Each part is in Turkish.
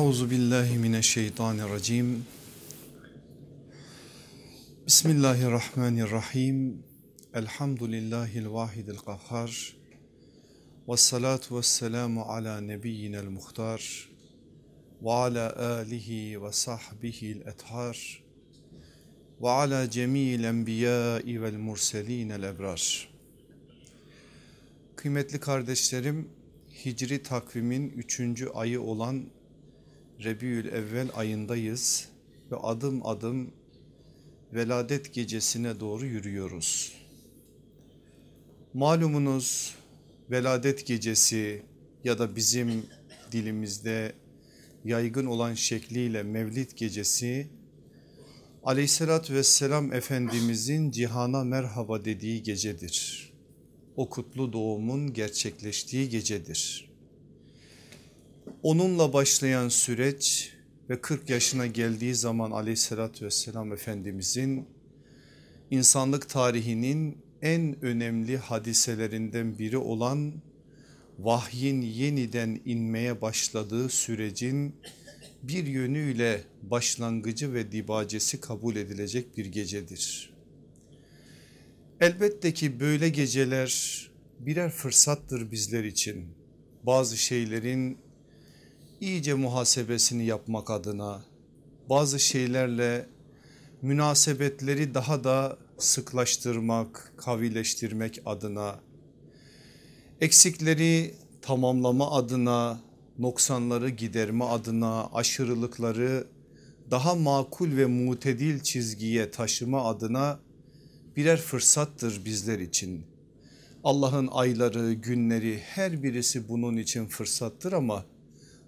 Euzu billahi mineşşeytanirracim. Bismillahirrahmanirrahim. Elhamdülillahil vahidil kahhar. Ve salatu ve selamu ala nebiyyinel muhtar. Ve ala alihi ve sahbihil ethar. Ve ala cemil enbiyai vel murselinel ebrar. Kıymetli kardeşlerim, Hicri takvimin üçüncü ayı olan Rebiül Evvel ayındayız ve adım adım veladet gecesine doğru yürüyoruz. Malumunuz veladet gecesi ya da bizim dilimizde yaygın olan şekliyle Mevlid gecesi aleyhissalatü vesselam Efendimizin cihana merhaba dediği gecedir. O kutlu doğumun gerçekleştiği gecedir. Onunla başlayan süreç ve 40 yaşına geldiği zaman aleyhissalatü vesselam Efendimizin insanlık tarihinin en önemli hadiselerinden biri olan vahyin yeniden inmeye başladığı sürecin bir yönüyle başlangıcı ve dibacesi kabul edilecek bir gecedir. Elbette ki böyle geceler birer fırsattır bizler için. Bazı şeylerin iyice muhasebesini yapmak adına bazı şeylerle münasebetleri daha da sıklaştırmak, kavileştirmek adına eksikleri tamamlama adına, noksanları giderme adına, aşırılıkları daha makul ve mutedil çizgiye taşıma adına birer fırsattır bizler için. Allah'ın ayları, günleri her birisi bunun için fırsattır ama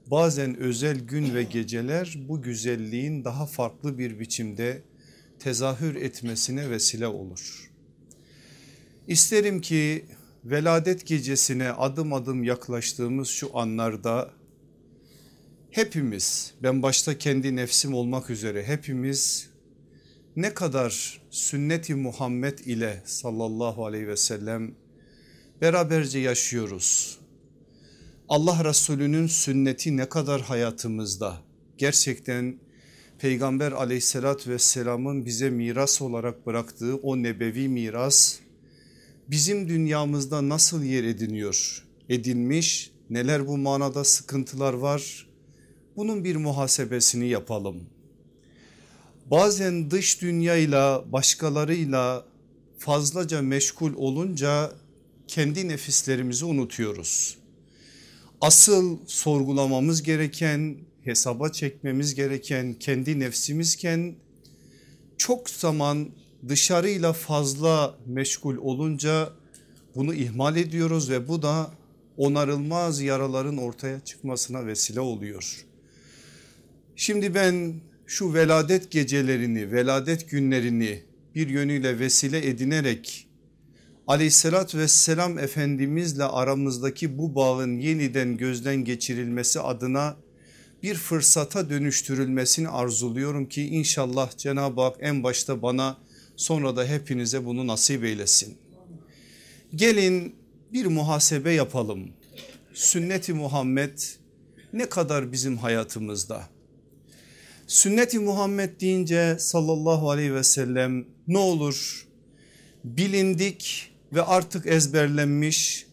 bazen özel gün ve geceler bu güzelliğin daha farklı bir biçimde tezahür etmesine vesile olur. İsterim ki veladet gecesine adım adım yaklaştığımız şu anlarda hepimiz ben başta kendi nefsim olmak üzere hepimiz ne kadar sünneti Muhammed ile sallallahu aleyhi ve sellem beraberce yaşıyoruz Allah Resulü'nün sünneti ne kadar hayatımızda gerçekten Peygamber aleyhissalatü vesselamın bize miras olarak bıraktığı o nebevi miras bizim dünyamızda nasıl yer ediniyor? Edinmiş neler bu manada sıkıntılar var? Bunun bir muhasebesini yapalım. Bazen dış dünyayla başkalarıyla fazlaca meşgul olunca kendi nefislerimizi unutuyoruz asıl sorgulamamız gereken, hesaba çekmemiz gereken kendi nefsimizken çok zaman dışarıyla fazla meşgul olunca bunu ihmal ediyoruz ve bu da onarılmaz yaraların ortaya çıkmasına vesile oluyor. Şimdi ben şu veladet gecelerini, veladet günlerini bir yönüyle vesile edinerek aleyhissalatü vesselam efendimizle aramızdaki bu bağın yeniden gözden geçirilmesi adına bir fırsata dönüştürülmesini arzuluyorum ki inşallah Cenab-ı Hak en başta bana sonra da hepinize bunu nasip eylesin. Gelin bir muhasebe yapalım. Sünneti Muhammed ne kadar bizim hayatımızda? Sünneti Muhammed deyince sallallahu aleyhi ve sellem ne olur bilindik ve artık ezberlenmiş,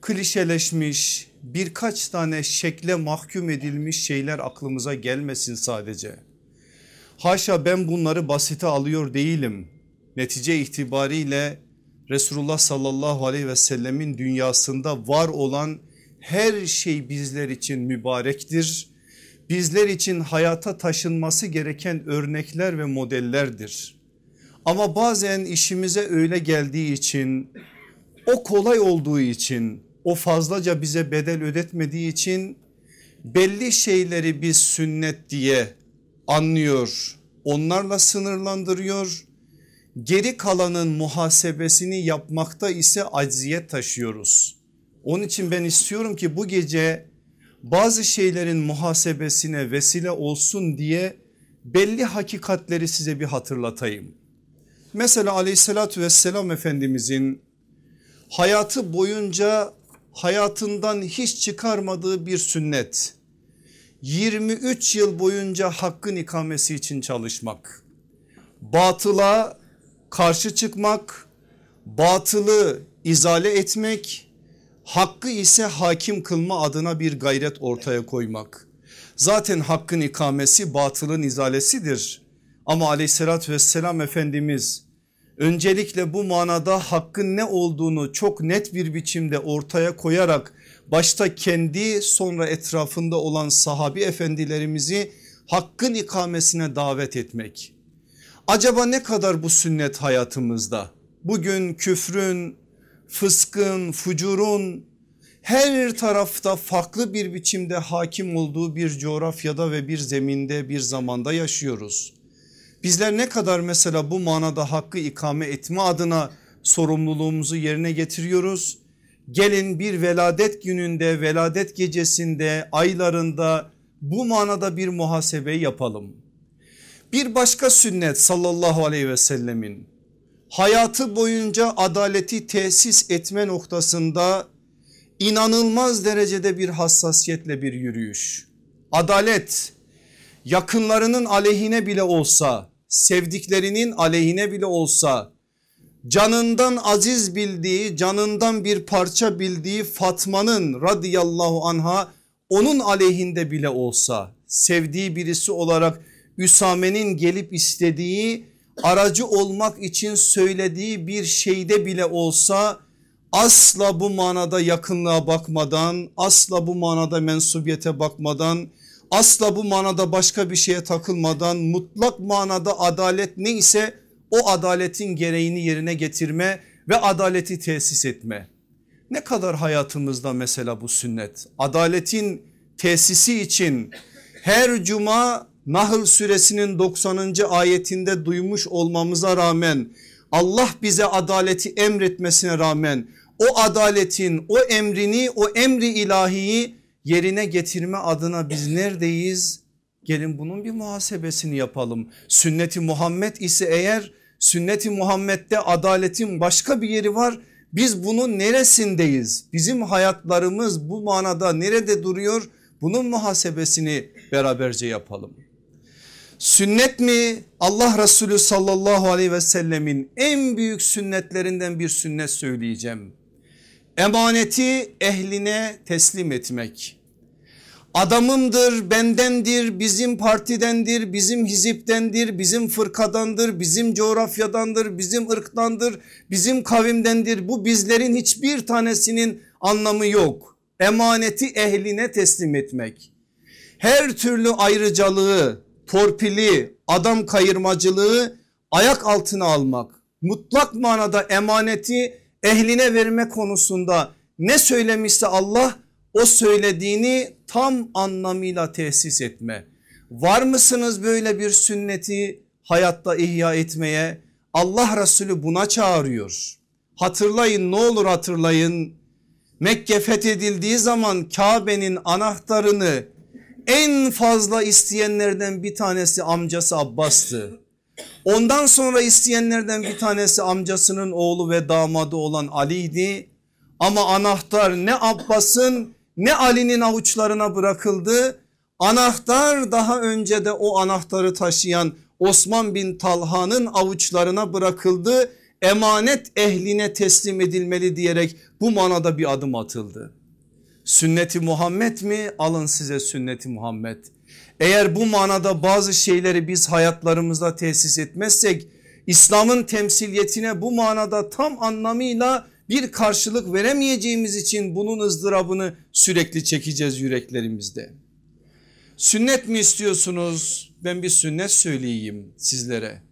klişeleşmiş birkaç tane şekle mahkum edilmiş şeyler aklımıza gelmesin sadece. Haşa ben bunları basite alıyor değilim. Netice itibariyle Resulullah sallallahu aleyhi ve sellemin dünyasında var olan her şey bizler için mübarektir. Bizler için hayata taşınması gereken örnekler ve modellerdir. Ama bazen işimize öyle geldiği için o kolay olduğu için o fazlaca bize bedel ödetmediği için belli şeyleri biz sünnet diye anlıyor onlarla sınırlandırıyor geri kalanın muhasebesini yapmakta ise acziyet taşıyoruz. Onun için ben istiyorum ki bu gece bazı şeylerin muhasebesine vesile olsun diye belli hakikatleri size bir hatırlatayım. Mesela aleyhissalatü vesselam efendimizin hayatı boyunca hayatından hiç çıkarmadığı bir sünnet. 23 yıl boyunca hakkın ikamesi için çalışmak. Batıla karşı çıkmak, batılı izale etmek, hakkı ise hakim kılma adına bir gayret ortaya koymak. Zaten hakkın ikamesi batılın izalesidir. Ama aleyhissalatü vesselam Efendimiz öncelikle bu manada hakkın ne olduğunu çok net bir biçimde ortaya koyarak başta kendi sonra etrafında olan sahabi efendilerimizi hakkın ikamesine davet etmek. Acaba ne kadar bu sünnet hayatımızda? Bugün küfrün, fıskın, fucurun her tarafta farklı bir biçimde hakim olduğu bir coğrafyada ve bir zeminde bir zamanda yaşıyoruz. Bizler ne kadar mesela bu manada hakkı ikame etme adına sorumluluğumuzu yerine getiriyoruz. Gelin bir veladet gününde, veladet gecesinde, aylarında bu manada bir muhasebe yapalım. Bir başka sünnet sallallahu aleyhi ve sellemin hayatı boyunca adaleti tesis etme noktasında inanılmaz derecede bir hassasiyetle bir yürüyüş. Adalet yakınlarının aleyhine bile olsa, sevdiklerinin aleyhine bile olsa canından aziz bildiği, canından bir parça bildiği Fatma'nın radıyallahu anha onun aleyhinde bile olsa sevdiği birisi olarak Üsame'nin gelip istediği aracı olmak için söylediği bir şeyde bile olsa asla bu manada yakınlığa bakmadan asla bu manada mensubiyete bakmadan asla bu manada başka bir şeye takılmadan mutlak manada adalet neyse o adaletin gereğini yerine getirme ve adaleti tesis etme. Ne kadar hayatımızda mesela bu sünnet adaletin tesisi için her cuma Nahl suresinin 90. ayetinde duymuş olmamıza rağmen Allah bize adaleti emretmesine rağmen o adaletin o emrini o emri ilahiyi yerine getirme adına biz neredeyiz? Gelin bunun bir muhasebesini yapalım. Sünneti Muhammed ise eğer sünneti Muhammed'de adaletin başka bir yeri var. Biz bunun neresindeyiz? Bizim hayatlarımız bu manada nerede duruyor? Bunun muhasebesini beraberce yapalım. Sünnet mi? Allah Resulü sallallahu aleyhi ve sellemin en büyük sünnetlerinden bir sünnet söyleyeceğim. Emaneti ehline teslim etmek. Adamımdır, bendendir, bizim partidendir, bizim hiziptendir, bizim fırkadandır, bizim coğrafyadandır, bizim ırktandır, bizim kavimdendir. Bu bizlerin hiçbir tanesinin anlamı yok. Emaneti ehline teslim etmek. Her türlü ayrıcalığı, torpili, adam kayırmacılığı ayak altına almak. Mutlak manada emaneti ehline verme konusunda ne söylemişse Allah o söylediğini tam anlamıyla tesis etme. Var mısınız böyle bir sünneti hayatta ihya etmeye? Allah Resulü buna çağırıyor. Hatırlayın ne olur hatırlayın. Mekke fethedildiği zaman Kabe'nin anahtarını en fazla isteyenlerden bir tanesi amcası Abbas'tı. Ondan sonra isteyenlerden bir tanesi amcasının oğlu ve damadı olan Ali'ydi. Ama anahtar ne Abbas'ın ne Ali'nin avuçlarına bırakıldı. Anahtar daha önce de o anahtarı taşıyan Osman bin Talha'nın avuçlarına bırakıldı. Emanet ehline teslim edilmeli diyerek bu manada bir adım atıldı. Sünneti Muhammed mi? Alın size sünneti Muhammed. Eğer bu manada bazı şeyleri biz hayatlarımızda tesis etmezsek İslam'ın temsiliyetine bu manada tam anlamıyla bir karşılık veremeyeceğimiz için bunun ızdırabını sürekli çekeceğiz yüreklerimizde. Sünnet mi istiyorsunuz? Ben bir sünnet söyleyeyim sizlere.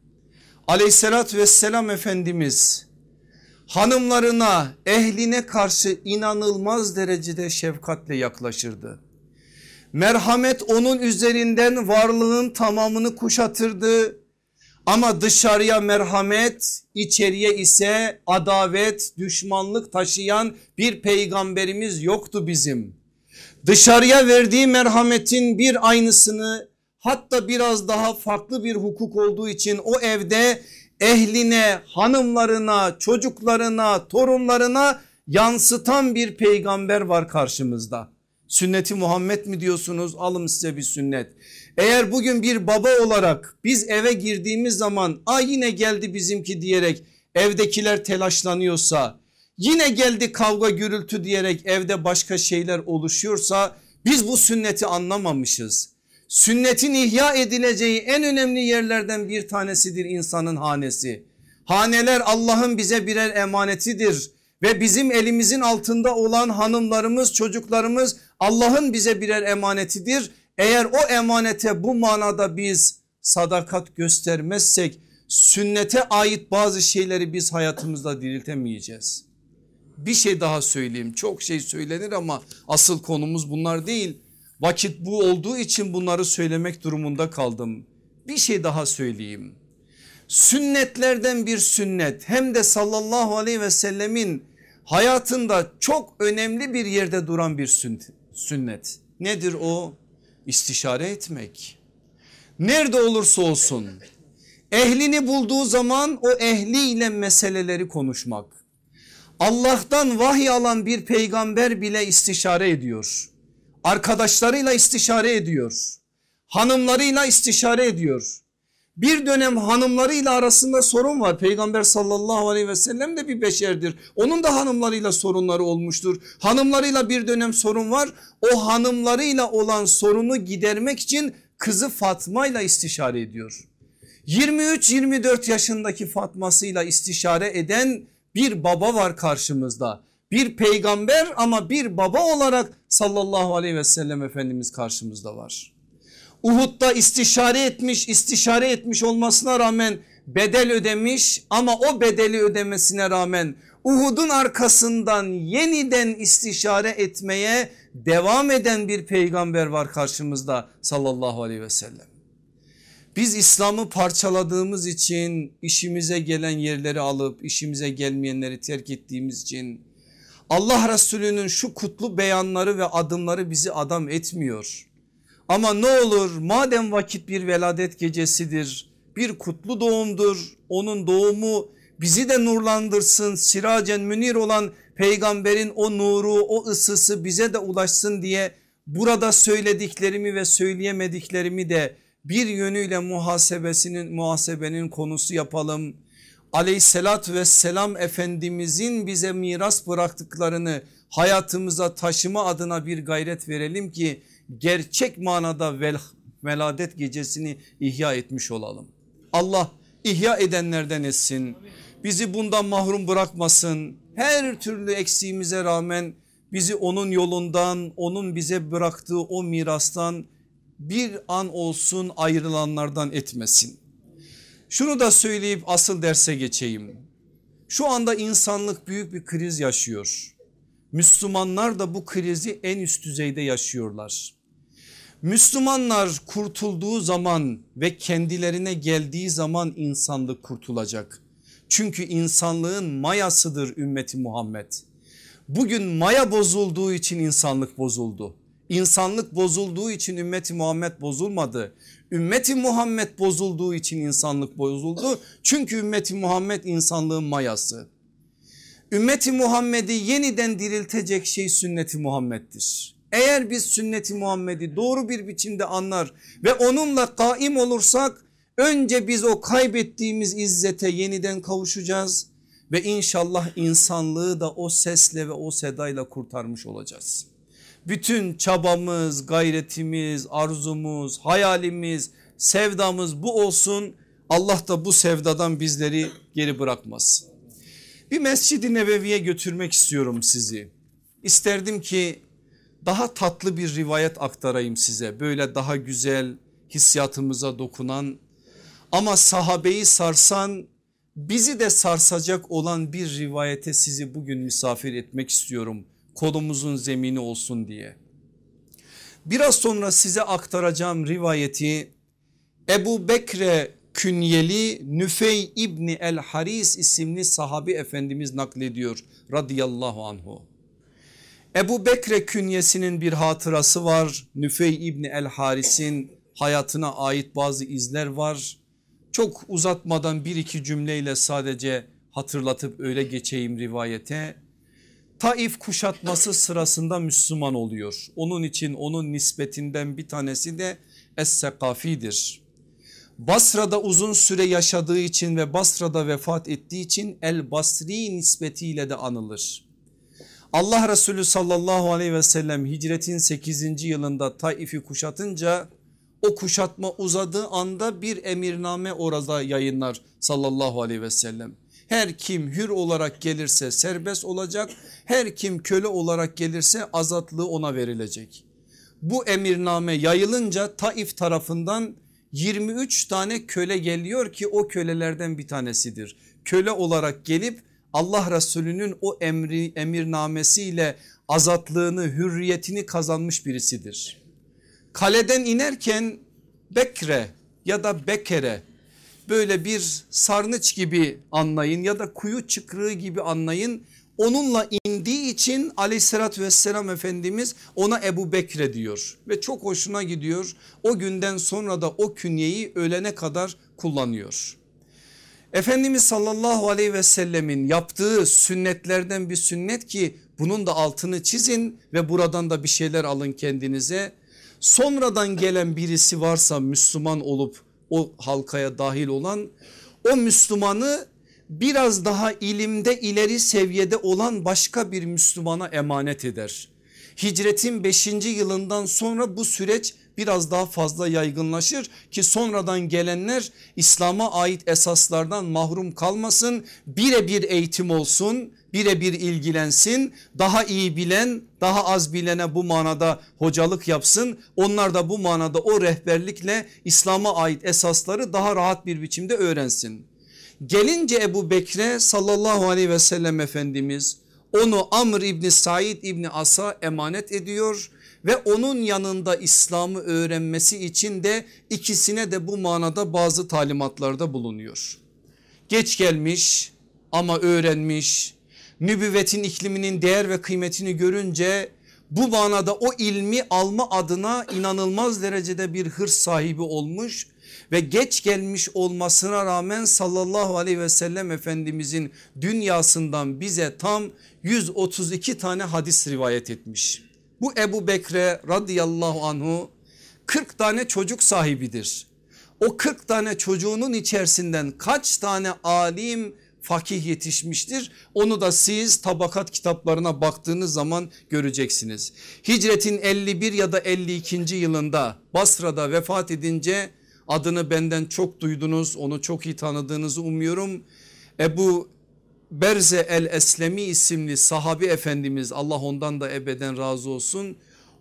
Aleyhissalatü vesselam Efendimiz hanımlarına ehline karşı inanılmaz derecede şefkatle yaklaşırdı. Merhamet onun üzerinden varlığın tamamını kuşatırdı. Ama dışarıya merhamet içeriye ise adavet düşmanlık taşıyan bir peygamberimiz yoktu bizim. Dışarıya verdiği merhametin bir aynısını hatta biraz daha farklı bir hukuk olduğu için o evde ehline, hanımlarına, çocuklarına, torunlarına yansıtan bir peygamber var karşımızda. Sünneti Muhammed mi diyorsunuz? Alın size bir sünnet. Eğer bugün bir baba olarak biz eve girdiğimiz zaman ay yine geldi bizimki diyerek evdekiler telaşlanıyorsa yine geldi kavga gürültü diyerek evde başka şeyler oluşuyorsa biz bu sünneti anlamamışız. Sünnetin ihya edileceği en önemli yerlerden bir tanesidir insanın hanesi. Haneler Allah'ın bize birer emanetidir ve bizim elimizin altında olan hanımlarımız çocuklarımız Allah'ın bize birer emanetidir. Eğer o emanete bu manada biz sadakat göstermezsek sünnete ait bazı şeyleri biz hayatımızda diriltemeyeceğiz. Bir şey daha söyleyeyim çok şey söylenir ama asıl konumuz bunlar değil. Vakit bu olduğu için bunları söylemek durumunda kaldım. Bir şey daha söyleyeyim. Sünnetlerden bir sünnet hem de sallallahu aleyhi ve sellemin hayatında çok önemli bir yerde duran bir sünnet. Nedir o? İstişare etmek. Nerede olursa olsun ehlini bulduğu zaman o ehliyle meseleleri konuşmak. Allah'tan vahiy alan bir peygamber bile istişare ediyor. Arkadaşlarıyla istişare ediyor. Hanımlarıyla istişare ediyor. Bir dönem hanımlarıyla arasında sorun var. Peygamber sallallahu aleyhi ve sellem de bir beşerdir. Onun da hanımlarıyla sorunları olmuştur. Hanımlarıyla bir dönem sorun var. O hanımlarıyla olan sorunu gidermek için kızı Fatma ile istişare ediyor. 23-24 yaşındaki Fatmasıyla istişare eden bir baba var karşımızda. Bir peygamber ama bir baba olarak sallallahu aleyhi ve sellem Efendimiz karşımızda var. Uhud'da istişare etmiş istişare etmiş olmasına rağmen bedel ödemiş ama o bedeli ödemesine rağmen Uhud'un arkasından yeniden istişare etmeye devam eden bir peygamber var karşımızda sallallahu aleyhi ve sellem. Biz İslam'ı parçaladığımız için işimize gelen yerleri alıp işimize gelmeyenleri terk ettiğimiz için Allah Resulü'nün şu kutlu beyanları ve adımları bizi adam etmiyor. Ama ne olur madem vakit bir veladet gecesidir bir kutlu doğumdur onun doğumu bizi de nurlandırsın siracen münir olan peygamberin o nuru o ısısı bize de ulaşsın diye burada söylediklerimi ve söyleyemediklerimi de bir yönüyle muhasebesinin muhasebenin konusu yapalım. Aleyhissalat ve selam Efendimizin bize miras bıraktıklarını hayatımıza taşıma adına bir gayret verelim ki gerçek manada vel, veladet gecesini ihya etmiş olalım. Allah ihya edenlerden etsin. Bizi bundan mahrum bırakmasın. Her türlü eksiğimize rağmen bizi onun yolundan, onun bize bıraktığı o mirastan bir an olsun ayrılanlardan etmesin. Şunu da söyleyip asıl derse geçeyim. Şu anda insanlık büyük bir kriz yaşıyor. Müslümanlar da bu krizi en üst düzeyde yaşıyorlar. Müslümanlar kurtulduğu zaman ve kendilerine geldiği zaman insanlık kurtulacak. Çünkü insanlığın mayasıdır ümmeti Muhammed. Bugün maya bozulduğu için insanlık bozuldu. İnsanlık bozulduğu için ümmeti Muhammed bozulmadı. Ümmeti Muhammed bozulduğu için insanlık bozuldu. Çünkü ümmeti Muhammed insanlığın mayası. Ümmeti Muhammed'i yeniden diriltecek şey sünneti Muhammed'dir. Eğer biz sünneti Muhammed'i doğru bir biçimde anlar ve onunla kaim olursak önce biz o kaybettiğimiz izzete yeniden kavuşacağız ve inşallah insanlığı da o sesle ve o sedayla kurtarmış olacağız. Bütün çabamız, gayretimiz, arzumuz, hayalimiz, sevdamız bu olsun. Allah da bu sevdadan bizleri geri bırakmasın. Bir Mescid-i Nebevi'ye götürmek istiyorum sizi. İsterdim ki daha tatlı bir rivayet aktarayım size. Böyle daha güzel hissiyatımıza dokunan ama sahabeyi sarsan bizi de sarsacak olan bir rivayete sizi bugün misafir etmek istiyorum. Kolumuzun zemini olsun diye. Biraz sonra size aktaracağım rivayeti Ebu Bekre künyeli Nüfey İbni El Haris isimli sahabi efendimiz naklediyor radıyallahu anhu. Ebu Bekre künyesinin bir hatırası var. Nüfey İbni El Haris'in hayatına ait bazı izler var. Çok uzatmadan bir iki cümleyle sadece hatırlatıp öyle geçeyim rivayete. Taif kuşatması sırasında Müslüman oluyor. Onun için onun nispetinden bir tanesi de Es-Sekafi'dir. Basra'da uzun süre yaşadığı için ve Basra'da vefat ettiği için El Basri nispetiyle de anılır. Allah Resulü sallallahu aleyhi ve sellem hicretin 8. yılında Taif'i kuşatınca o kuşatma uzadığı anda bir emirname orada yayınlar sallallahu aleyhi ve sellem. Her kim hür olarak gelirse serbest olacak her kim köle olarak gelirse azatlığı ona verilecek. Bu emirname yayılınca Taif tarafından 23 tane köle geliyor ki o kölelerden bir tanesidir. Köle olarak gelip Allah Resulü'nün o emri emirnamesiyle azatlığını hürriyetini kazanmış birisidir. Kaleden inerken Bekre ya da Bekere böyle bir sarnıç gibi anlayın ya da kuyu çıkrığı gibi anlayın. Onunla indiği için aleyhissalatü vesselam Efendimiz ona Ebu Bekre diyor ve çok hoşuna gidiyor. O günden sonra da o künyeyi ölene kadar kullanıyor. Efendimiz sallallahu aleyhi ve sellemin yaptığı sünnetlerden bir sünnet ki bunun da altını çizin ve buradan da bir şeyler alın kendinize. Sonradan gelen birisi varsa Müslüman olup o halkaya dahil olan o Müslümanı biraz daha ilimde ileri seviyede olan başka bir Müslümana emanet eder. Hicretin 5. yılından sonra bu süreç biraz daha fazla yaygınlaşır ki sonradan gelenler İslam'a ait esaslardan mahrum kalmasın birebir eğitim olsun birebir ilgilensin daha iyi bilen daha az bilene bu manada hocalık yapsın onlar da bu manada o rehberlikle İslam'a ait esasları daha rahat bir biçimde öğrensin. Gelince Ebu Bekre sallallahu aleyhi ve sellem Efendimiz onu Amr İbni Said İbni As'a emanet ediyor ve onun yanında İslam'ı öğrenmesi için de ikisine de bu manada bazı talimatlarda bulunuyor. Geç gelmiş ama öğrenmiş nübüvvetin ikliminin değer ve kıymetini görünce bu manada o ilmi alma adına inanılmaz derecede bir hırs sahibi olmuş ve geç gelmiş olmasına rağmen sallallahu aleyhi ve sellem efendimizin dünyasından bize tam 132 tane hadis rivayet etmiş. Bu Ebu Bekre radıyallahu anhu 40 tane çocuk sahibidir. O 40 tane çocuğunun içerisinden kaç tane alim fakih yetişmiştir. Onu da siz tabakat kitaplarına baktığınız zaman göreceksiniz. Hicretin 51 ya da 52. yılında Basra'da vefat edince adını benden çok duydunuz onu çok iyi tanıdığınızı umuyorum. Ebu Berze el Eslemi isimli sahabi efendimiz Allah ondan da ebeden razı olsun.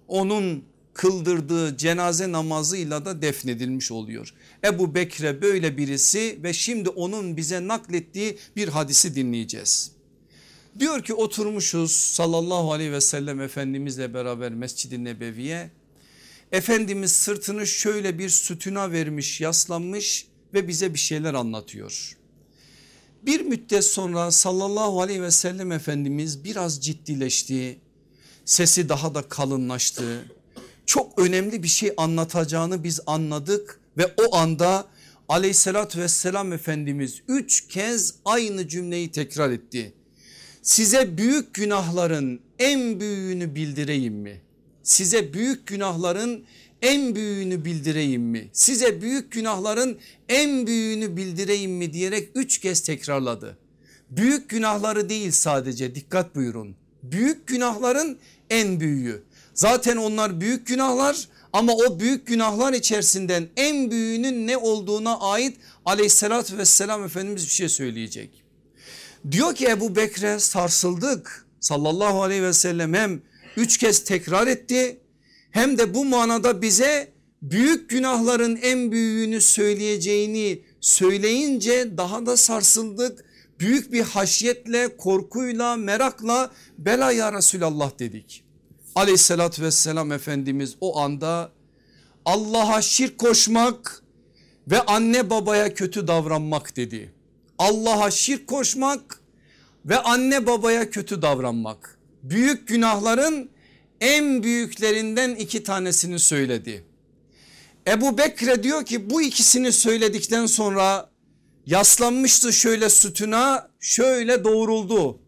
Onun kıldırdığı cenaze namazıyla da defnedilmiş oluyor. Ebu Bekre böyle birisi ve şimdi onun bize naklettiği bir hadisi dinleyeceğiz. Diyor ki oturmuşuz sallallahu aleyhi ve sellem efendimizle beraber Mescid-i Nebevi'ye. Efendimiz sırtını şöyle bir sütuna vermiş yaslanmış ve bize bir şeyler anlatıyor. Bir müddet sonra sallallahu aleyhi ve sellem Efendimiz biraz ciddileşti. Sesi daha da kalınlaştı. Çok önemli bir şey anlatacağını biz anladık ve o anda aleyhissalatü vesselam Efendimiz üç kez aynı cümleyi tekrar etti. Size büyük günahların en büyüğünü bildireyim mi? Size büyük günahların en büyüğünü bildireyim mi? Size büyük günahların en büyüğünü bildireyim mi diyerek üç kez tekrarladı. Büyük günahları değil sadece dikkat buyurun. Büyük günahların en büyüğü. Zaten onlar büyük günahlar ama o büyük günahlar içerisinden en büyüğünün ne olduğuna ait aleyhissalatü vesselam Efendimiz bir şey söyleyecek. Diyor ki Ebu Bekre sarsıldık sallallahu aleyhi ve sellem hem üç kez tekrar etti hem de bu manada bize büyük günahların en büyüğünü söyleyeceğini söyleyince daha da sarsıldık. Büyük bir haşyetle korkuyla merakla bela ya Resulallah dedik. Aleyhissalatü vesselam Efendimiz o anda Allah'a şirk koşmak ve anne babaya kötü davranmak dedi. Allah'a şirk koşmak ve anne babaya kötü davranmak. Büyük günahların en büyüklerinden iki tanesini söyledi. Ebu Bekre diyor ki bu ikisini söyledikten sonra yaslanmıştı şöyle sütuna şöyle doğruldu.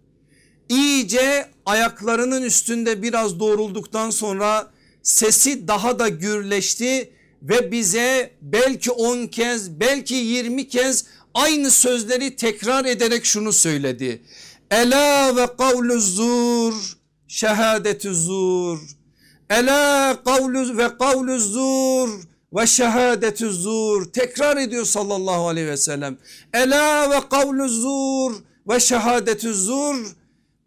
iyice ayaklarının üstünde biraz doğrulduktan sonra sesi daha da gürleşti ve bize belki 10 kez belki 20 kez aynı sözleri tekrar ederek şunu söyledi. Ela ve kavlu zur şehadetü zur. Ela kavlu ve kavlu zur ve şehadetü zur. Tekrar ediyor sallallahu aleyhi ve sellem. Ela ve kavlu zur ve şehadetü zur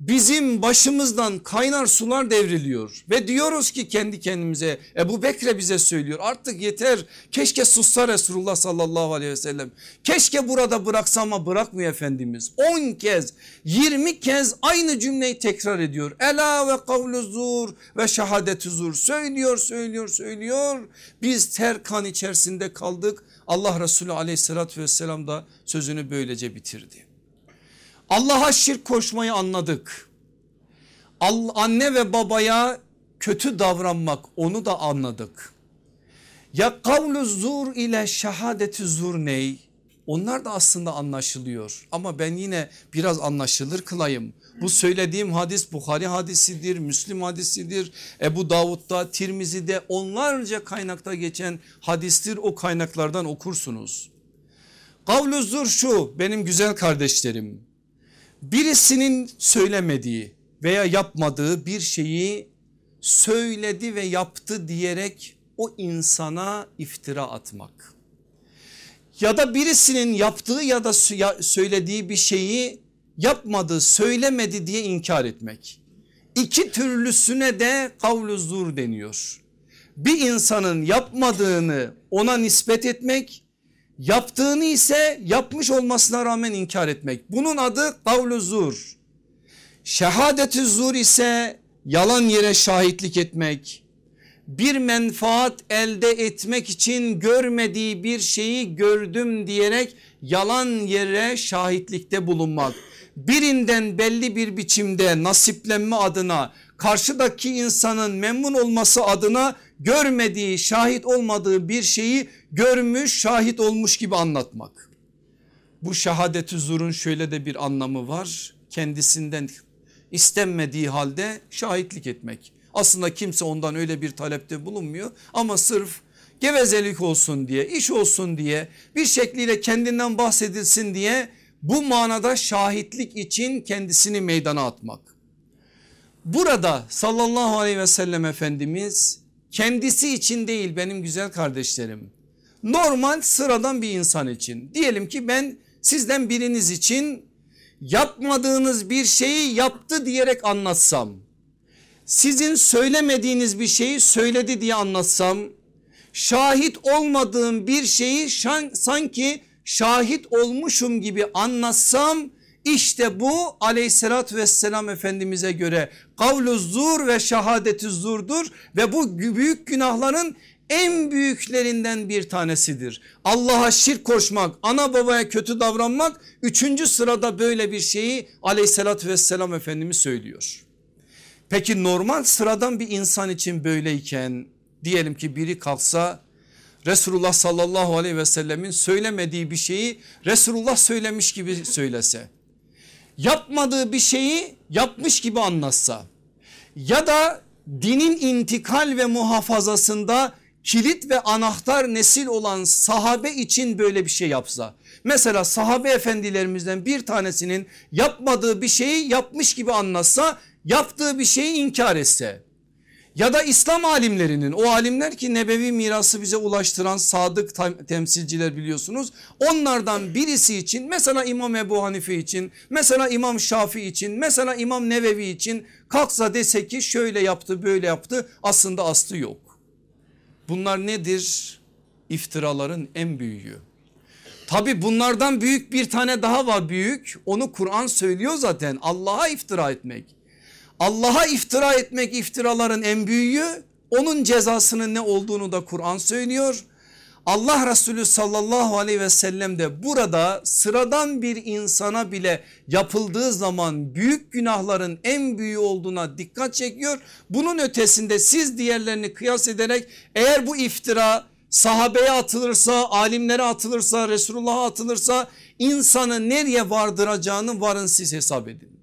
bizim başımızdan kaynar sular devriliyor. Ve diyoruz ki kendi kendimize Ebu Bekre bize söylüyor artık yeter keşke sussa Resulullah sallallahu aleyhi ve sellem. Keşke burada bıraksa ama bırakmıyor Efendimiz. 10 kez 20 kez aynı cümleyi tekrar ediyor. Ela ve kavlu zur ve şehadetü zur. Söylüyor söylüyor söylüyor. Biz ter kan içerisinde kaldık. Allah Resulü aleyhissalatü vesselam da sözünü böylece bitirdi. Allah'a şirk koşmayı anladık. Anne ve babaya kötü davranmak onu da anladık. Ya kavlu zur ile şehadeti zur ney? Onlar da aslında anlaşılıyor ama ben yine biraz anlaşılır kılayım. Bu söylediğim hadis Bukhari hadisidir, Müslim hadisidir, Ebu Davud'da, Tirmizi'de onlarca kaynakta geçen hadistir o kaynaklardan okursunuz. Kavlu zur şu benim güzel kardeşlerim birisinin söylemediği veya yapmadığı bir şeyi söyledi ve yaptı diyerek o insana iftira atmak. Ya da birisinin yaptığı ya da söylediği bir şeyi yapmadı söylemedi diye inkar etmek. İki türlüsüne de kavlu zur deniyor. Bir insanın yapmadığını ona nispet etmek Yaptığını ise yapmış olmasına rağmen inkar etmek. Bunun adı kavlu zur. Şehadeti zur ise yalan yere şahitlik etmek. Bir menfaat elde etmek için görmediği bir şeyi gördüm diyerek yalan yere şahitlikte bulunmak. Birinden belli bir biçimde nasiplenme adına karşıdaki insanın memnun olması adına görmediği şahit olmadığı bir şeyi görmüş şahit olmuş gibi anlatmak. Bu şehadetü zurun şöyle de bir anlamı var. Kendisinden istenmediği halde şahitlik etmek. Aslında kimse ondan öyle bir talepte bulunmuyor ama sırf gevezelik olsun diye iş olsun diye bir şekliyle kendinden bahsedilsin diye bu manada şahitlik için kendisini meydana atmak. Burada sallallahu aleyhi ve sellem Efendimiz kendisi için değil benim güzel kardeşlerim. Normal sıradan bir insan için. Diyelim ki ben sizden biriniz için yapmadığınız bir şeyi yaptı diyerek anlatsam sizin söylemediğiniz bir şeyi söyledi diye anlatsam şahit olmadığım bir şeyi sanki şahit olmuşum gibi anlatsam işte bu aleyhissalatü vesselam efendimize göre kavlu zur ve şehadeti zurdur ve bu büyük günahların en büyüklerinden bir tanesidir. Allah'a şirk koşmak, ana babaya kötü davranmak üçüncü sırada böyle bir şeyi aleyhissalatü vesselam Efendimiz söylüyor. Peki normal sıradan bir insan için böyleyken diyelim ki biri kalksa Resulullah sallallahu aleyhi ve sellemin söylemediği bir şeyi Resulullah söylemiş gibi söylese. Yapmadığı bir şeyi yapmış gibi anlatsa ya da dinin intikal ve muhafazasında kilit ve anahtar nesil olan sahabe için böyle bir şey yapsa. Mesela sahabe efendilerimizden bir tanesinin yapmadığı bir şeyi yapmış gibi anlatsa yaptığı bir şeyi inkar etse. Ya da İslam alimlerinin o alimler ki nebevi mirası bize ulaştıran sadık temsilciler biliyorsunuz. Onlardan birisi için mesela İmam Ebu Hanife için mesela İmam Şafi için mesela İmam Nevevi için kalksa dese ki şöyle yaptı böyle yaptı aslında aslı yok. Bunlar nedir? İftiraların en büyüğü. Tabi bunlardan büyük bir tane daha var büyük onu Kur'an söylüyor zaten Allah'a iftira etmek. Allah'a iftira etmek iftiraların en büyüğü onun cezasının ne olduğunu da Kur'an söylüyor. Allah Resulü sallallahu aleyhi ve sellem de burada sıradan bir insana bile yapıldığı zaman büyük günahların en büyüğü olduğuna dikkat çekiyor. Bunun ötesinde siz diğerlerini kıyas ederek eğer bu iftira sahabeye atılırsa, alimlere atılırsa, Resulullah'a atılırsa insanı nereye vardıracağını varın siz hesap edin.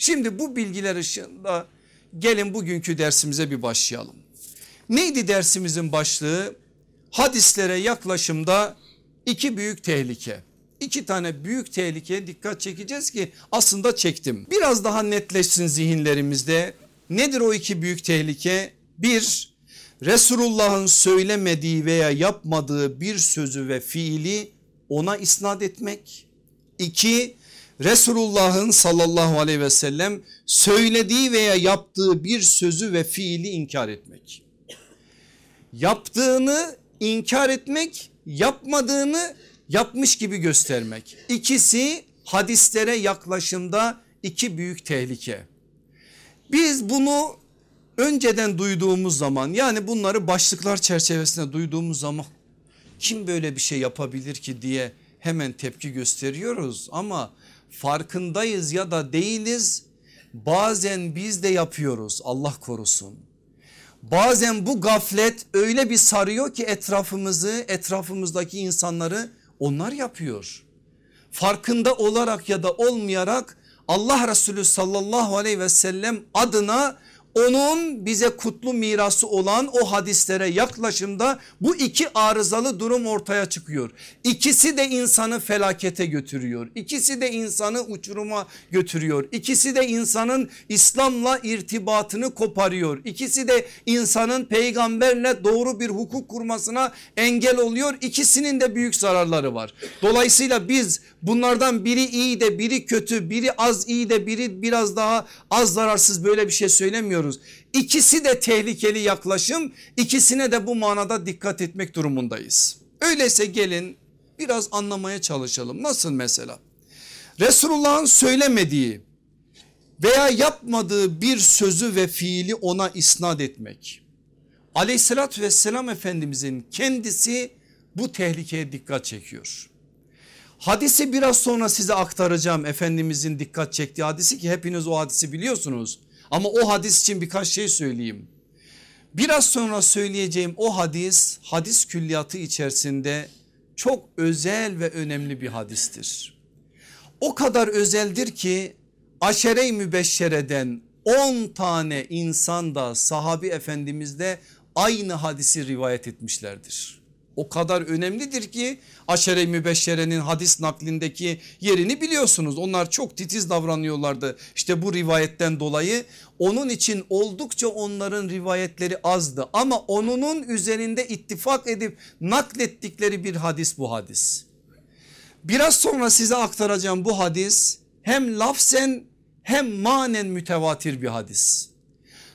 Şimdi bu bilgiler ışığında gelin bugünkü dersimize bir başlayalım. Neydi dersimizin başlığı? Hadislere yaklaşımda iki büyük tehlike. İki tane büyük tehlikeye dikkat çekeceğiz ki aslında çektim. Biraz daha netleşsin zihinlerimizde. Nedir o iki büyük tehlike? Bir, Resulullah'ın söylemediği veya yapmadığı bir sözü ve fiili ona isnat etmek. İki, Resulullah'ın sallallahu aleyhi ve sellem söylediği veya yaptığı bir sözü ve fiili inkar etmek. Yaptığını inkar etmek, yapmadığını yapmış gibi göstermek. İkisi hadislere yaklaşımda iki büyük tehlike. Biz bunu önceden duyduğumuz zaman yani bunları başlıklar çerçevesinde duyduğumuz zaman kim böyle bir şey yapabilir ki diye hemen tepki gösteriyoruz ama farkındayız ya da değiliz bazen biz de yapıyoruz Allah korusun. Bazen bu gaflet öyle bir sarıyor ki etrafımızı etrafımızdaki insanları onlar yapıyor. Farkında olarak ya da olmayarak Allah Resulü sallallahu aleyhi ve sellem adına onun bize kutlu mirası olan o hadislere yaklaşımda bu iki arızalı durum ortaya çıkıyor. İkisi de insanı felakete götürüyor. İkisi de insanı uçuruma götürüyor. İkisi de insanın İslam'la irtibatını koparıyor. İkisi de insanın peygamberle doğru bir hukuk kurmasına engel oluyor. İkisinin de büyük zararları var. Dolayısıyla biz bunlardan biri iyi de biri kötü, biri az iyi de biri biraz daha az zararsız böyle bir şey söylemiyor görüyoruz. İkisi de tehlikeli yaklaşım ikisine de bu manada dikkat etmek durumundayız. Öyleyse gelin biraz anlamaya çalışalım. Nasıl mesela? Resulullah'ın söylemediği veya yapmadığı bir sözü ve fiili ona isnat etmek. Aleyhissalatü vesselam Efendimizin kendisi bu tehlikeye dikkat çekiyor. Hadisi biraz sonra size aktaracağım Efendimizin dikkat çektiği hadisi ki hepiniz o hadisi biliyorsunuz. Ama o hadis için birkaç şey söyleyeyim. Biraz sonra söyleyeceğim o hadis hadis külliyatı içerisinde çok özel ve önemli bir hadistir. O kadar özeldir ki aşere-i mübeşşereden 10 tane insan da sahabi efendimizde aynı hadisi rivayet etmişlerdir o kadar önemlidir ki aşere-i mübeşşerenin hadis naklindeki yerini biliyorsunuz. Onlar çok titiz davranıyorlardı işte bu rivayetten dolayı. Onun için oldukça onların rivayetleri azdı ama onunun üzerinde ittifak edip naklettikleri bir hadis bu hadis. Biraz sonra size aktaracağım bu hadis hem lafzen hem manen mütevatir bir hadis.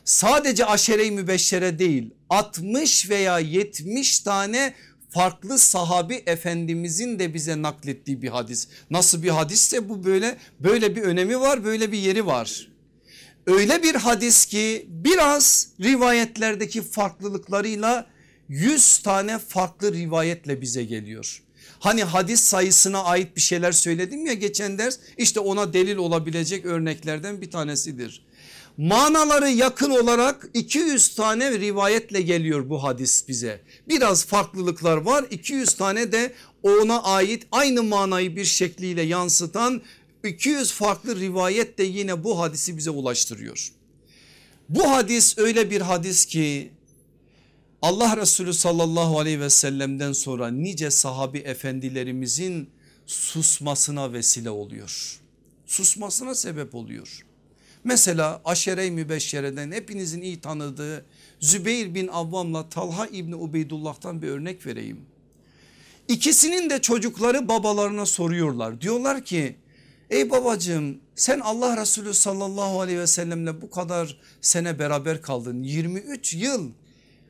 Sadece aşere-i mübeşşere değil 60 veya 70 tane farklı sahabi efendimizin de bize naklettiği bir hadis. Nasıl bir hadisse bu böyle böyle bir önemi var böyle bir yeri var. Öyle bir hadis ki biraz rivayetlerdeki farklılıklarıyla 100 tane farklı rivayetle bize geliyor. Hani hadis sayısına ait bir şeyler söyledim ya geçen ders işte ona delil olabilecek örneklerden bir tanesidir. Manaları yakın olarak 200 tane rivayetle geliyor bu hadis bize. Biraz farklılıklar var 200 tane de ona ait aynı manayı bir şekliyle yansıtan 200 farklı rivayet de yine bu hadisi bize ulaştırıyor. Bu hadis öyle bir hadis ki Allah Resulü sallallahu aleyhi ve sellem'den sonra nice sahabi efendilerimizin susmasına vesile oluyor. Susmasına sebep oluyor. Mesela aşere-i mübeşşereden hepinizin iyi tanıdığı Zübeyir bin Avvam'la Talha İbni Ubeydullah'tan bir örnek vereyim. İkisinin de çocukları babalarına soruyorlar. Diyorlar ki ey babacığım sen Allah Resulü sallallahu aleyhi ve sellemle bu kadar sene beraber kaldın 23 yıl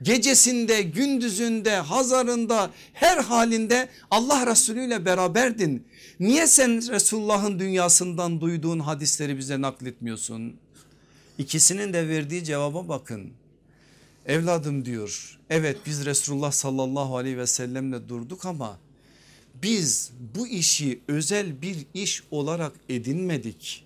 gecesinde gündüzünde hazarında her halinde Allah Resulü ile beraberdin. Niye sen Resulullah'ın dünyasından duyduğun hadisleri bize nakletmiyorsun? İkisinin de verdiği cevaba bakın. Evladım diyor evet biz Resulullah sallallahu aleyhi ve sellemle durduk ama biz bu işi özel bir iş olarak edinmedik.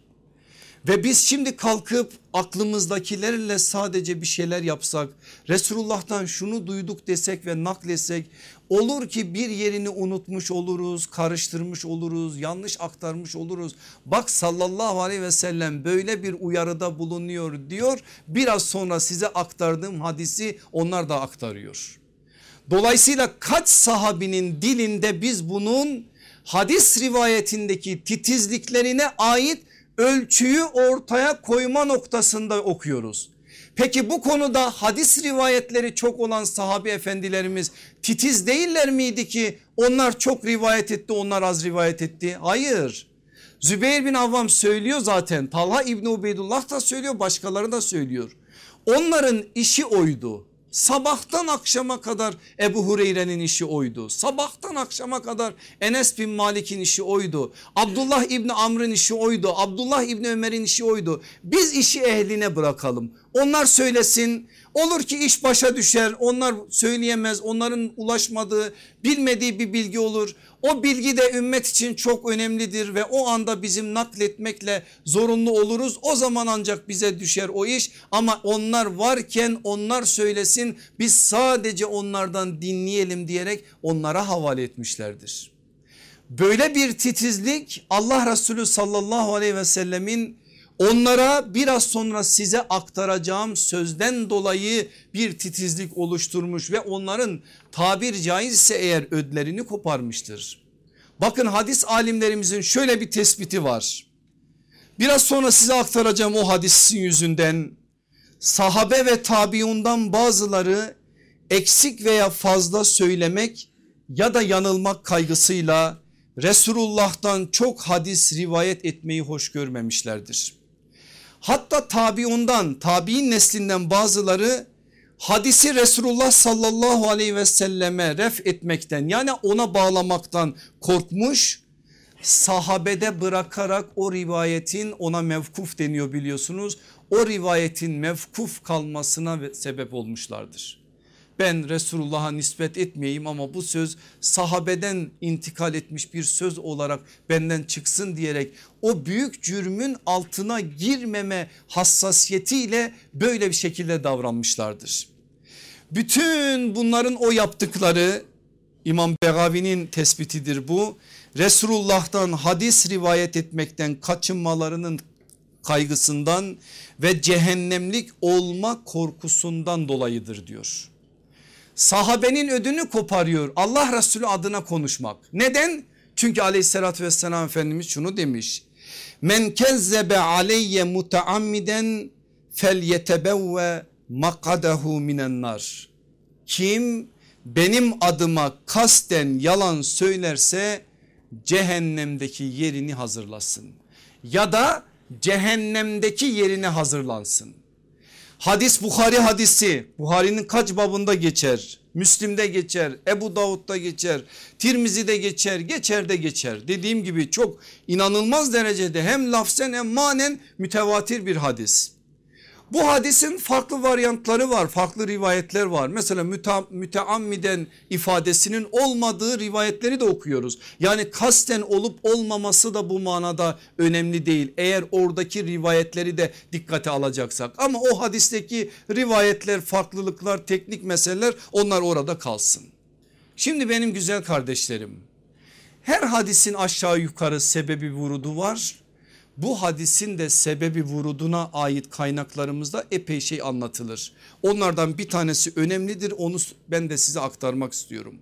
Ve biz şimdi kalkıp aklımızdakilerle sadece bir şeyler yapsak Resulullah'tan şunu duyduk desek ve nakletsek olur ki bir yerini unutmuş oluruz karıştırmış oluruz yanlış aktarmış oluruz. Bak sallallahu aleyhi ve sellem böyle bir uyarıda bulunuyor diyor biraz sonra size aktardığım hadisi onlar da aktarıyor. Dolayısıyla kaç sahabinin dilinde biz bunun hadis rivayetindeki titizliklerine ait ölçüyü ortaya koyma noktasında okuyoruz. Peki bu konuda hadis rivayetleri çok olan sahabi efendilerimiz titiz değiller miydi ki onlar çok rivayet etti onlar az rivayet etti? Hayır. Zübeyir bin Avvam söylüyor zaten Talha İbni Ubeydullah da söylüyor başkaları da söylüyor. Onların işi oydu. Sabahtan akşama kadar Ebu Hureyre'nin işi oydu. Sabahtan akşama kadar Enes bin Malik'in işi oydu. Abdullah İbni Amr'ın işi oydu. Abdullah İbni Ömer'in işi oydu. Biz işi ehline bırakalım. Onlar söylesin. Olur ki iş başa düşer. Onlar söyleyemez. Onların ulaşmadığı, bilmediği bir bilgi olur. O bilgi de ümmet için çok önemlidir ve o anda bizim nakletmekle zorunlu oluruz. O zaman ancak bize düşer o iş ama onlar varken onlar söylesin biz sadece onlardan dinleyelim diyerek onlara havale etmişlerdir. Böyle bir titizlik Allah Resulü sallallahu aleyhi ve sellemin onlara biraz sonra size aktaracağım sözden dolayı bir titizlik oluşturmuş ve onların tabir caizse eğer ödlerini koparmıştır. Bakın hadis alimlerimizin şöyle bir tespiti var. Biraz sonra size aktaracağım o hadisin yüzünden sahabe ve tabiundan bazıları eksik veya fazla söylemek ya da yanılmak kaygısıyla Resulullah'tan çok hadis rivayet etmeyi hoş görmemişlerdir. Hatta tabiundan tabiin neslinden bazıları hadisi Resulullah sallallahu aleyhi ve selleme ref etmekten yani ona bağlamaktan korkmuş sahabede bırakarak o rivayetin ona mevkuf deniyor biliyorsunuz o rivayetin mevkuf kalmasına sebep olmuşlardır. Ben Resulullah'a nispet etmeyeyim ama bu söz sahabeden intikal etmiş bir söz olarak benden çıksın diyerek o büyük cürmün altına girmeme hassasiyetiyle böyle bir şekilde davranmışlardır. Bütün bunların o yaptıkları İmam Begavi'nin tespitidir bu. Resulullah'tan hadis rivayet etmekten kaçınmalarının kaygısından ve cehennemlik olma korkusundan dolayıdır diyor. Sahabenin ödünü koparıyor Allah Resulü adına konuşmak. Neden? Çünkü aleyhissalatü vesselam Efendimiz şunu demiş. Men kezzebe aleyye muteammiden fel yetebevve makadahu minen nar. Kim benim adıma kasten yalan söylerse cehennemdeki yerini hazırlasın. Ya da cehennemdeki yerini hazırlansın. Hadis Bukhari hadisi Bukhari'nin kaç babında geçer? Müslim'de geçer, Ebu Davud'da geçer, Tirmizi'de geçer, geçer de geçer. Dediğim gibi çok inanılmaz derecede hem lafzen hem manen mütevatir bir hadis. Bu hadisin farklı varyantları var farklı rivayetler var. Mesela müte, müteammiden ifadesinin olmadığı rivayetleri de okuyoruz. Yani kasten olup olmaması da bu manada önemli değil. Eğer oradaki rivayetleri de dikkate alacaksak. Ama o hadisteki rivayetler farklılıklar teknik meseleler onlar orada kalsın. Şimdi benim güzel kardeşlerim her hadisin aşağı yukarı sebebi vurudu var bu hadisin de sebebi vuruduna ait kaynaklarımızda epey şey anlatılır. Onlardan bir tanesi önemlidir onu ben de size aktarmak istiyorum.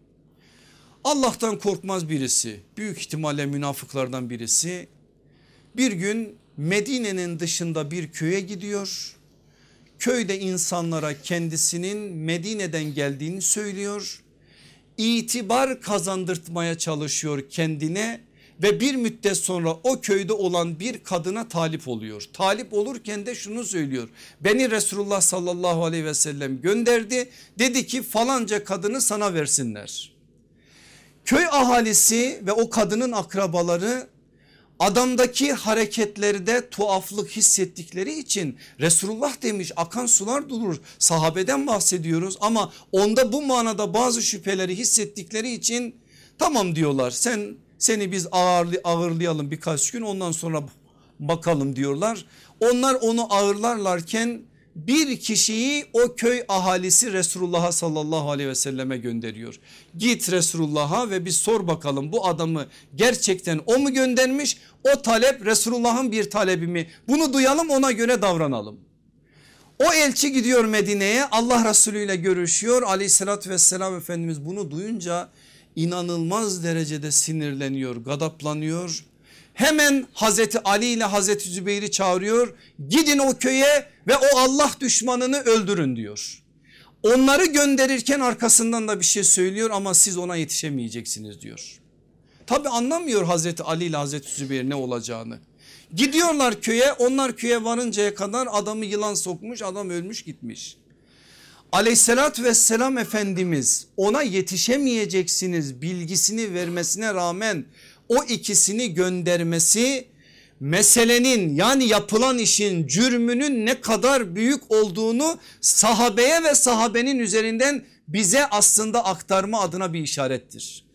Allah'tan korkmaz birisi büyük ihtimalle münafıklardan birisi bir gün Medine'nin dışında bir köye gidiyor. Köyde insanlara kendisinin Medine'den geldiğini söylüyor. İtibar kazandırtmaya çalışıyor kendine ve bir müddet sonra o köyde olan bir kadına talip oluyor. Talip olurken de şunu söylüyor. Beni Resulullah sallallahu aleyhi ve sellem gönderdi. Dedi ki falanca kadını sana versinler. Köy ahalisi ve o kadının akrabaları adamdaki hareketlerde tuhaflık hissettikleri için Resulullah demiş akan sular durur sahabeden bahsediyoruz ama onda bu manada bazı şüpheleri hissettikleri için tamam diyorlar sen seni biz ağırlı, ağırlayalım birkaç gün ondan sonra bakalım diyorlar. Onlar onu ağırlarlarken bir kişiyi o köy ahalisi Resulullah'a sallallahu aleyhi ve selleme gönderiyor. Git Resulullah'a ve bir sor bakalım bu adamı gerçekten o mu göndermiş? O talep Resulullah'ın bir talebi mi? Bunu duyalım ona göre davranalım. O elçi gidiyor Medine'ye Allah Resulü ile görüşüyor aleyhissalatü vesselam Efendimiz bunu duyunca inanılmaz derecede sinirleniyor gadaplanıyor. Hemen Hazreti Ali ile Hazreti Zübeyir'i çağırıyor gidin o köye ve o Allah düşmanını öldürün diyor. Onları gönderirken arkasından da bir şey söylüyor ama siz ona yetişemeyeceksiniz diyor. Tabi anlamıyor Hazreti Ali ile Hazreti Zübeyir ne olacağını. Gidiyorlar köye onlar köye varıncaya kadar adamı yılan sokmuş adam ölmüş gitmiş. Aleyhissalatü vesselam Efendimiz ona yetişemeyeceksiniz bilgisini vermesine rağmen o ikisini göndermesi meselenin yani yapılan işin cürmünün ne kadar büyük olduğunu sahabeye ve sahabenin üzerinden bize aslında aktarma adına bir işarettir.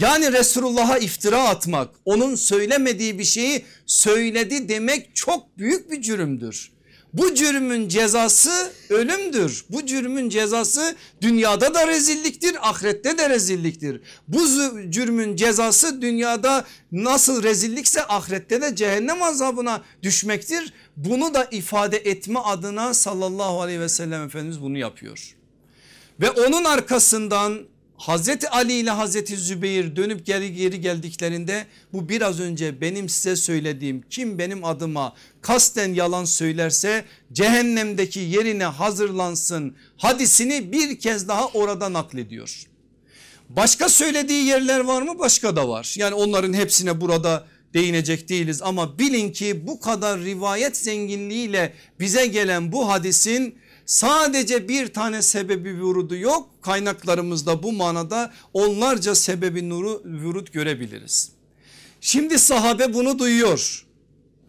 Yani Resulullah'a iftira atmak onun söylemediği bir şeyi söyledi demek çok büyük bir cürümdür. Bu cürümün cezası ölümdür. Bu cürümün cezası dünyada da rezilliktir, ahirette de rezilliktir. Bu cürmün cezası dünyada nasıl rezillikse ahirette de cehennem azabına düşmektir. Bunu da ifade etme adına sallallahu aleyhi ve sellem Efendimiz bunu yapıyor. Ve onun arkasından Hazreti Ali ile Hazreti Zübeyir dönüp geri geri geldiklerinde bu biraz önce benim size söylediğim kim benim adıma kasten yalan söylerse cehennemdeki yerine hazırlansın hadisini bir kez daha orada naklediyor. Başka söylediği yerler var mı? Başka da var. Yani onların hepsine burada değinecek değiliz ama bilin ki bu kadar rivayet zenginliğiyle bize gelen bu hadisin Sadece bir tane sebebi vurudu yok. Kaynaklarımızda bu manada onlarca sebebi nuru vurut görebiliriz. Şimdi sahabe bunu duyuyor.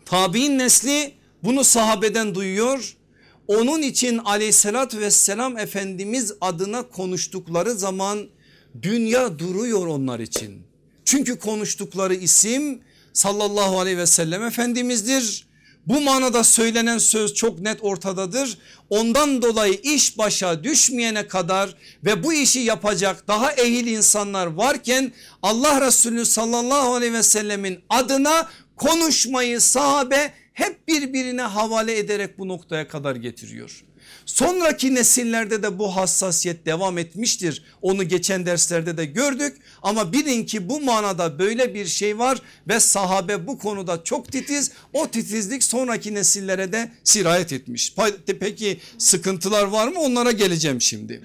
Tabi'in nesli bunu sahabeden duyuyor. Onun için aleyhissalatü vesselam Efendimiz adına konuştukları zaman dünya duruyor onlar için. Çünkü konuştukları isim sallallahu aleyhi ve sellem Efendimiz'dir. Bu manada söylenen söz çok net ortadadır. Ondan dolayı iş başa düşmeyene kadar ve bu işi yapacak daha ehil insanlar varken Allah Resulü sallallahu aleyhi ve sellemin adına konuşmayı sahabe hep birbirine havale ederek bu noktaya kadar getiriyor. Sonraki nesillerde de bu hassasiyet devam etmiştir. Onu geçen derslerde de gördük ama bilin ki bu manada böyle bir şey var ve sahabe bu konuda çok titiz. O titizlik sonraki nesillere de sirayet etmiş. Peki sıkıntılar var mı onlara geleceğim şimdi.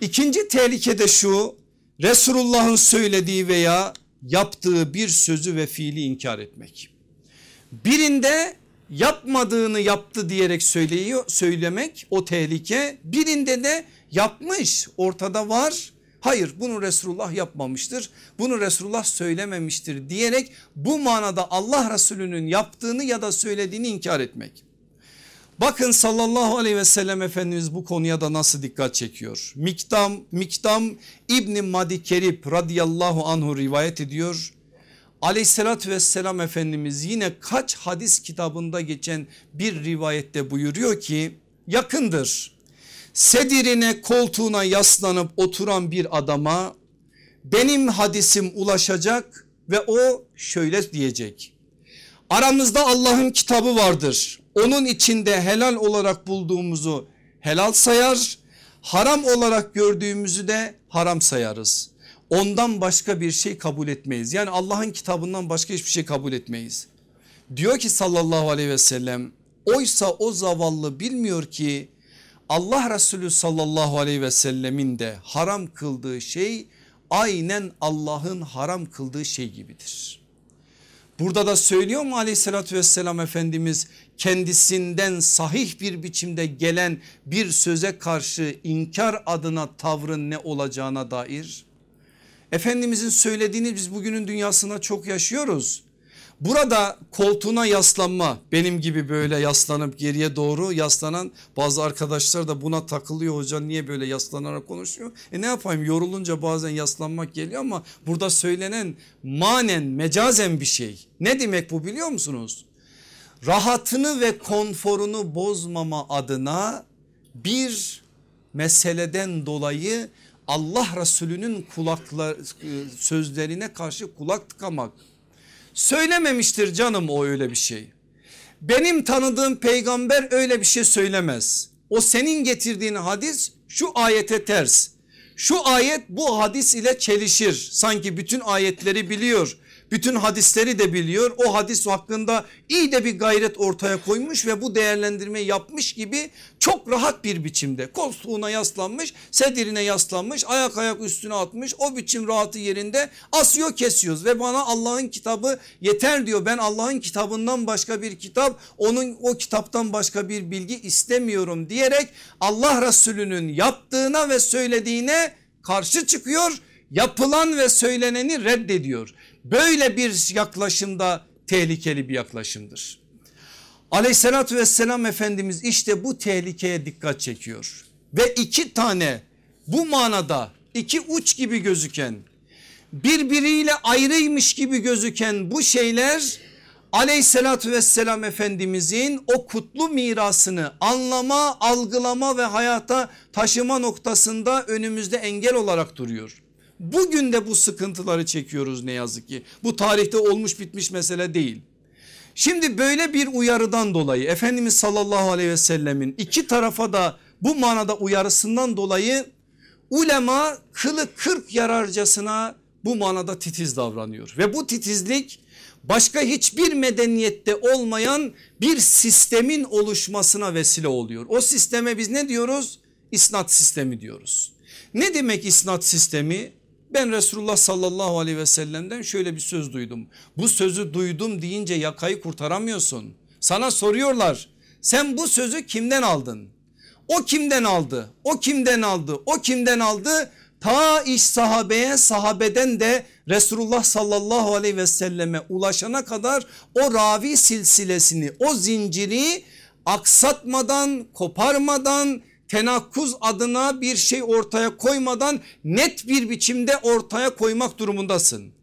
İkinci tehlike de şu Resulullah'ın söylediği veya yaptığı bir sözü ve fiili inkar etmek. Birinde yapmadığını yaptı diyerek söyleyiyor, söylemek o tehlike birinde de yapmış ortada var. Hayır bunu Resulullah yapmamıştır bunu Resulullah söylememiştir diyerek bu manada Allah Resulü'nün yaptığını ya da söylediğini inkar etmek. Bakın sallallahu aleyhi ve sellem Efendimiz bu konuya da nasıl dikkat çekiyor. Miktam, Miktam İbni Madi Kerib radıyallahu anhu rivayet ediyor aleyhissalatü vesselam Efendimiz yine kaç hadis kitabında geçen bir rivayette buyuruyor ki yakındır. Sedirine koltuğuna yaslanıp oturan bir adama benim hadisim ulaşacak ve o şöyle diyecek. Aramızda Allah'ın kitabı vardır. Onun içinde helal olarak bulduğumuzu helal sayar, haram olarak gördüğümüzü de haram sayarız ondan başka bir şey kabul etmeyiz. Yani Allah'ın kitabından başka hiçbir şey kabul etmeyiz. Diyor ki sallallahu aleyhi ve sellem oysa o zavallı bilmiyor ki Allah Resulü sallallahu aleyhi ve sellemin de haram kıldığı şey aynen Allah'ın haram kıldığı şey gibidir. Burada da söylüyor mu aleyhissalatü vesselam Efendimiz kendisinden sahih bir biçimde gelen bir söze karşı inkar adına tavrın ne olacağına dair? Efendimizin söylediğini biz bugünün dünyasında çok yaşıyoruz. Burada koltuğuna yaslanma benim gibi böyle yaslanıp geriye doğru yaslanan bazı arkadaşlar da buna takılıyor hocam niye böyle yaslanarak konuşuyor? E ne yapayım yorulunca bazen yaslanmak geliyor ama burada söylenen manen mecazen bir şey. Ne demek bu biliyor musunuz? rahatını ve konforunu bozmama adına bir meseleden dolayı Allah Resulü'nün kulaklar sözlerine karşı kulak tıkamak. Söylememiştir canım o öyle bir şey. Benim tanıdığım peygamber öyle bir şey söylemez. O senin getirdiğin hadis şu ayete ters. Şu ayet bu hadis ile çelişir. Sanki bütün ayetleri biliyor bütün hadisleri de biliyor. O hadis hakkında iyi de bir gayret ortaya koymuş ve bu değerlendirmeyi yapmış gibi çok rahat bir biçimde koltuğuna yaslanmış, sedirine yaslanmış, ayak ayak üstüne atmış. O biçim rahatı yerinde asıyor kesiyoruz ve bana Allah'ın kitabı yeter diyor. Ben Allah'ın kitabından başka bir kitap, onun o kitaptan başka bir bilgi istemiyorum diyerek Allah Resulü'nün yaptığına ve söylediğine karşı çıkıyor yapılan ve söyleneni reddediyor. Böyle bir yaklaşımda tehlikeli bir yaklaşımdır. Aleyhissalatü vesselam Efendimiz işte bu tehlikeye dikkat çekiyor. Ve iki tane bu manada iki uç gibi gözüken birbiriyle ayrıymış gibi gözüken bu şeyler aleyhissalatü vesselam Efendimizin o kutlu mirasını anlama, algılama ve hayata taşıma noktasında önümüzde engel olarak duruyor. Bugün de bu sıkıntıları çekiyoruz ne yazık ki. Bu tarihte olmuş bitmiş mesele değil. Şimdi böyle bir uyarıdan dolayı Efendimiz sallallahu aleyhi ve sellemin iki tarafa da bu manada uyarısından dolayı ulema kılı kırk yararcasına bu manada titiz davranıyor. Ve bu titizlik başka hiçbir medeniyette olmayan bir sistemin oluşmasına vesile oluyor. O sisteme biz ne diyoruz? İsnat sistemi diyoruz. Ne demek isnat sistemi? Ben Resulullah sallallahu aleyhi ve sellem'den şöyle bir söz duydum. Bu sözü duydum deyince yakayı kurtaramıyorsun. Sana soruyorlar sen bu sözü kimden aldın? O kimden aldı? O kimden aldı? O kimden aldı? Ta iş sahabeye sahabeden de Resulullah sallallahu aleyhi ve selleme ulaşana kadar o ravi silsilesini o zinciri aksatmadan koparmadan tenakkuz adına bir şey ortaya koymadan net bir biçimde ortaya koymak durumundasın.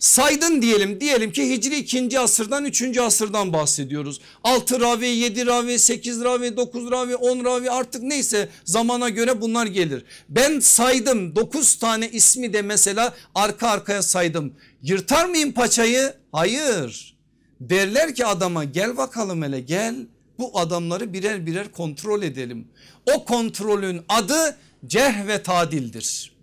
Saydın diyelim diyelim ki Hicri 2. asırdan 3. asırdan bahsediyoruz. 6 ravi 7 ravi 8 ravi 9 ravi 10 ravi artık neyse zamana göre bunlar gelir. Ben saydım 9 tane ismi de mesela arka arkaya saydım. Yırtar mıyım paçayı? Hayır. Derler ki adama gel bakalım hele gel bu adamları birer birer kontrol edelim. O kontrolün adı cerh ve tadildir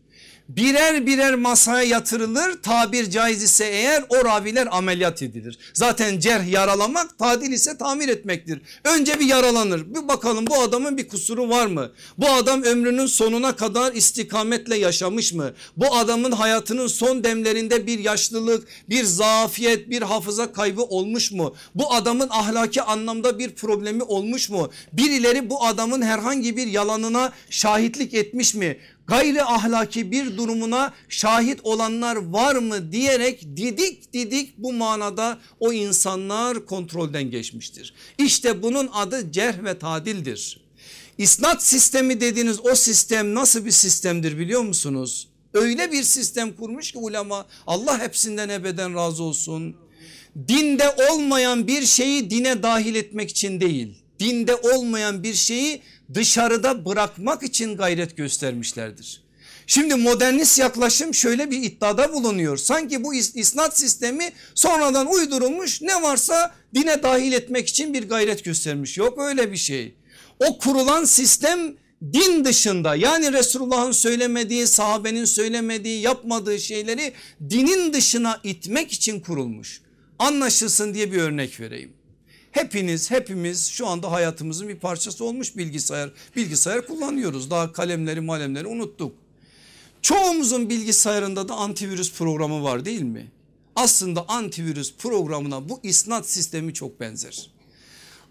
birer birer masaya yatırılır tabir caiz ise eğer o raviler ameliyat edilir. Zaten cerh yaralamak tadil ise tamir etmektir. Önce bir yaralanır bir bakalım bu adamın bir kusuru var mı? Bu adam ömrünün sonuna kadar istikametle yaşamış mı? Bu adamın hayatının son demlerinde bir yaşlılık bir zafiyet bir hafıza kaybı olmuş mu? Bu adamın ahlaki anlamda bir problemi olmuş mu? Birileri bu adamın herhangi bir yalanına şahitlik etmiş mi? Gayri ahlaki bir durumuna şahit olanlar var mı diyerek didik didik bu manada o insanlar kontrolden geçmiştir. İşte bunun adı cerh ve tadildir. İsnat sistemi dediğiniz o sistem nasıl bir sistemdir biliyor musunuz? Öyle bir sistem kurmuş ki ulema Allah hepsinden ebeden razı olsun. Dinde olmayan bir şeyi dine dahil etmek için değil. Dinde olmayan bir şeyi dışarıda bırakmak için gayret göstermişlerdir. Şimdi modernist yaklaşım şöyle bir iddiada bulunuyor. Sanki bu isnat sistemi sonradan uydurulmuş ne varsa dine dahil etmek için bir gayret göstermiş. Yok öyle bir şey. O kurulan sistem din dışında yani Resulullah'ın söylemediği sahabenin söylemediği yapmadığı şeyleri dinin dışına itmek için kurulmuş. Anlaşılsın diye bir örnek vereyim. Hepiniz hepimiz şu anda hayatımızın bir parçası olmuş bilgisayar. Bilgisayar kullanıyoruz daha kalemleri malemleri unuttuk. Çoğumuzun bilgisayarında da antivirüs programı var değil mi? Aslında antivirüs programına bu isnat sistemi çok benzer.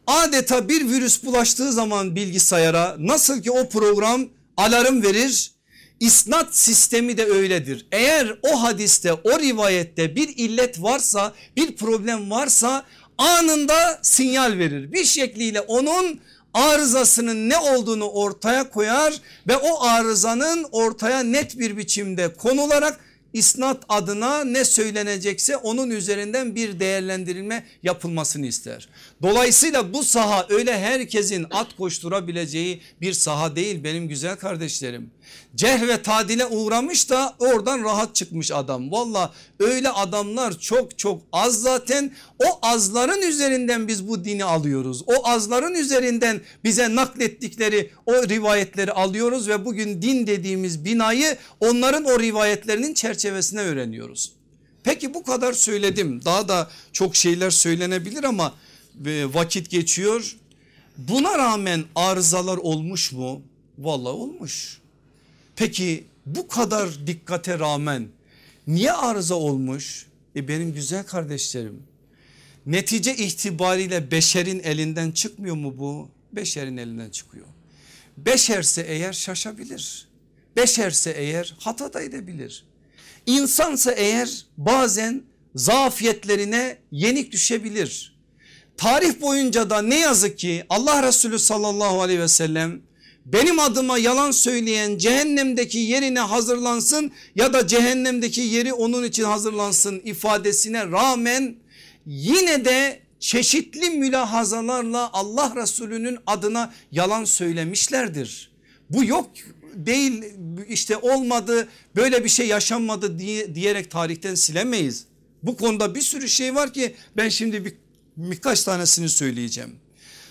Adeta bir virüs bulaştığı zaman bilgisayara nasıl ki o program alarm verir İsnat sistemi de öyledir. Eğer o hadiste o rivayette bir illet varsa bir problem varsa anında sinyal verir. Bir şekliyle onun arızasının ne olduğunu ortaya koyar ve o arızanın ortaya net bir biçimde konularak isnat adına ne söylenecekse onun üzerinden bir değerlendirilme yapılmasını ister. Dolayısıyla bu saha öyle herkesin at koşturabileceği bir saha değil benim güzel kardeşlerim. Ceh ve tadile uğramış da oradan rahat çıkmış adam. Valla öyle adamlar çok çok az zaten o azların üzerinden biz bu dini alıyoruz. O azların üzerinden bize naklettikleri o rivayetleri alıyoruz ve bugün din dediğimiz binayı onların o rivayetlerinin çerçevesine öğreniyoruz. Peki bu kadar söyledim daha da çok şeyler söylenebilir ama vakit geçiyor. Buna rağmen arızalar olmuş mu? Vallahi olmuş. Peki bu kadar dikkate rağmen niye arıza olmuş? E benim güzel kardeşlerim netice itibariyle beşerin elinden çıkmıyor mu bu? Beşerin elinden çıkıyor. Beşerse eğer şaşabilir. Beşerse eğer hata da edebilir. İnsansa eğer bazen zafiyetlerine yenik düşebilir. Tarih boyunca da ne yazık ki Allah Resulü sallallahu aleyhi ve sellem benim adıma yalan söyleyen cehennemdeki yerine hazırlansın ya da cehennemdeki yeri onun için hazırlansın ifadesine rağmen yine de çeşitli mülahazalarla Allah Resulü'nün adına yalan söylemişlerdir. Bu yok değil işte olmadı böyle bir şey yaşanmadı diye, diyerek tarihten silemeyiz. Bu konuda bir sürü şey var ki ben şimdi bir, birkaç tanesini söyleyeceğim.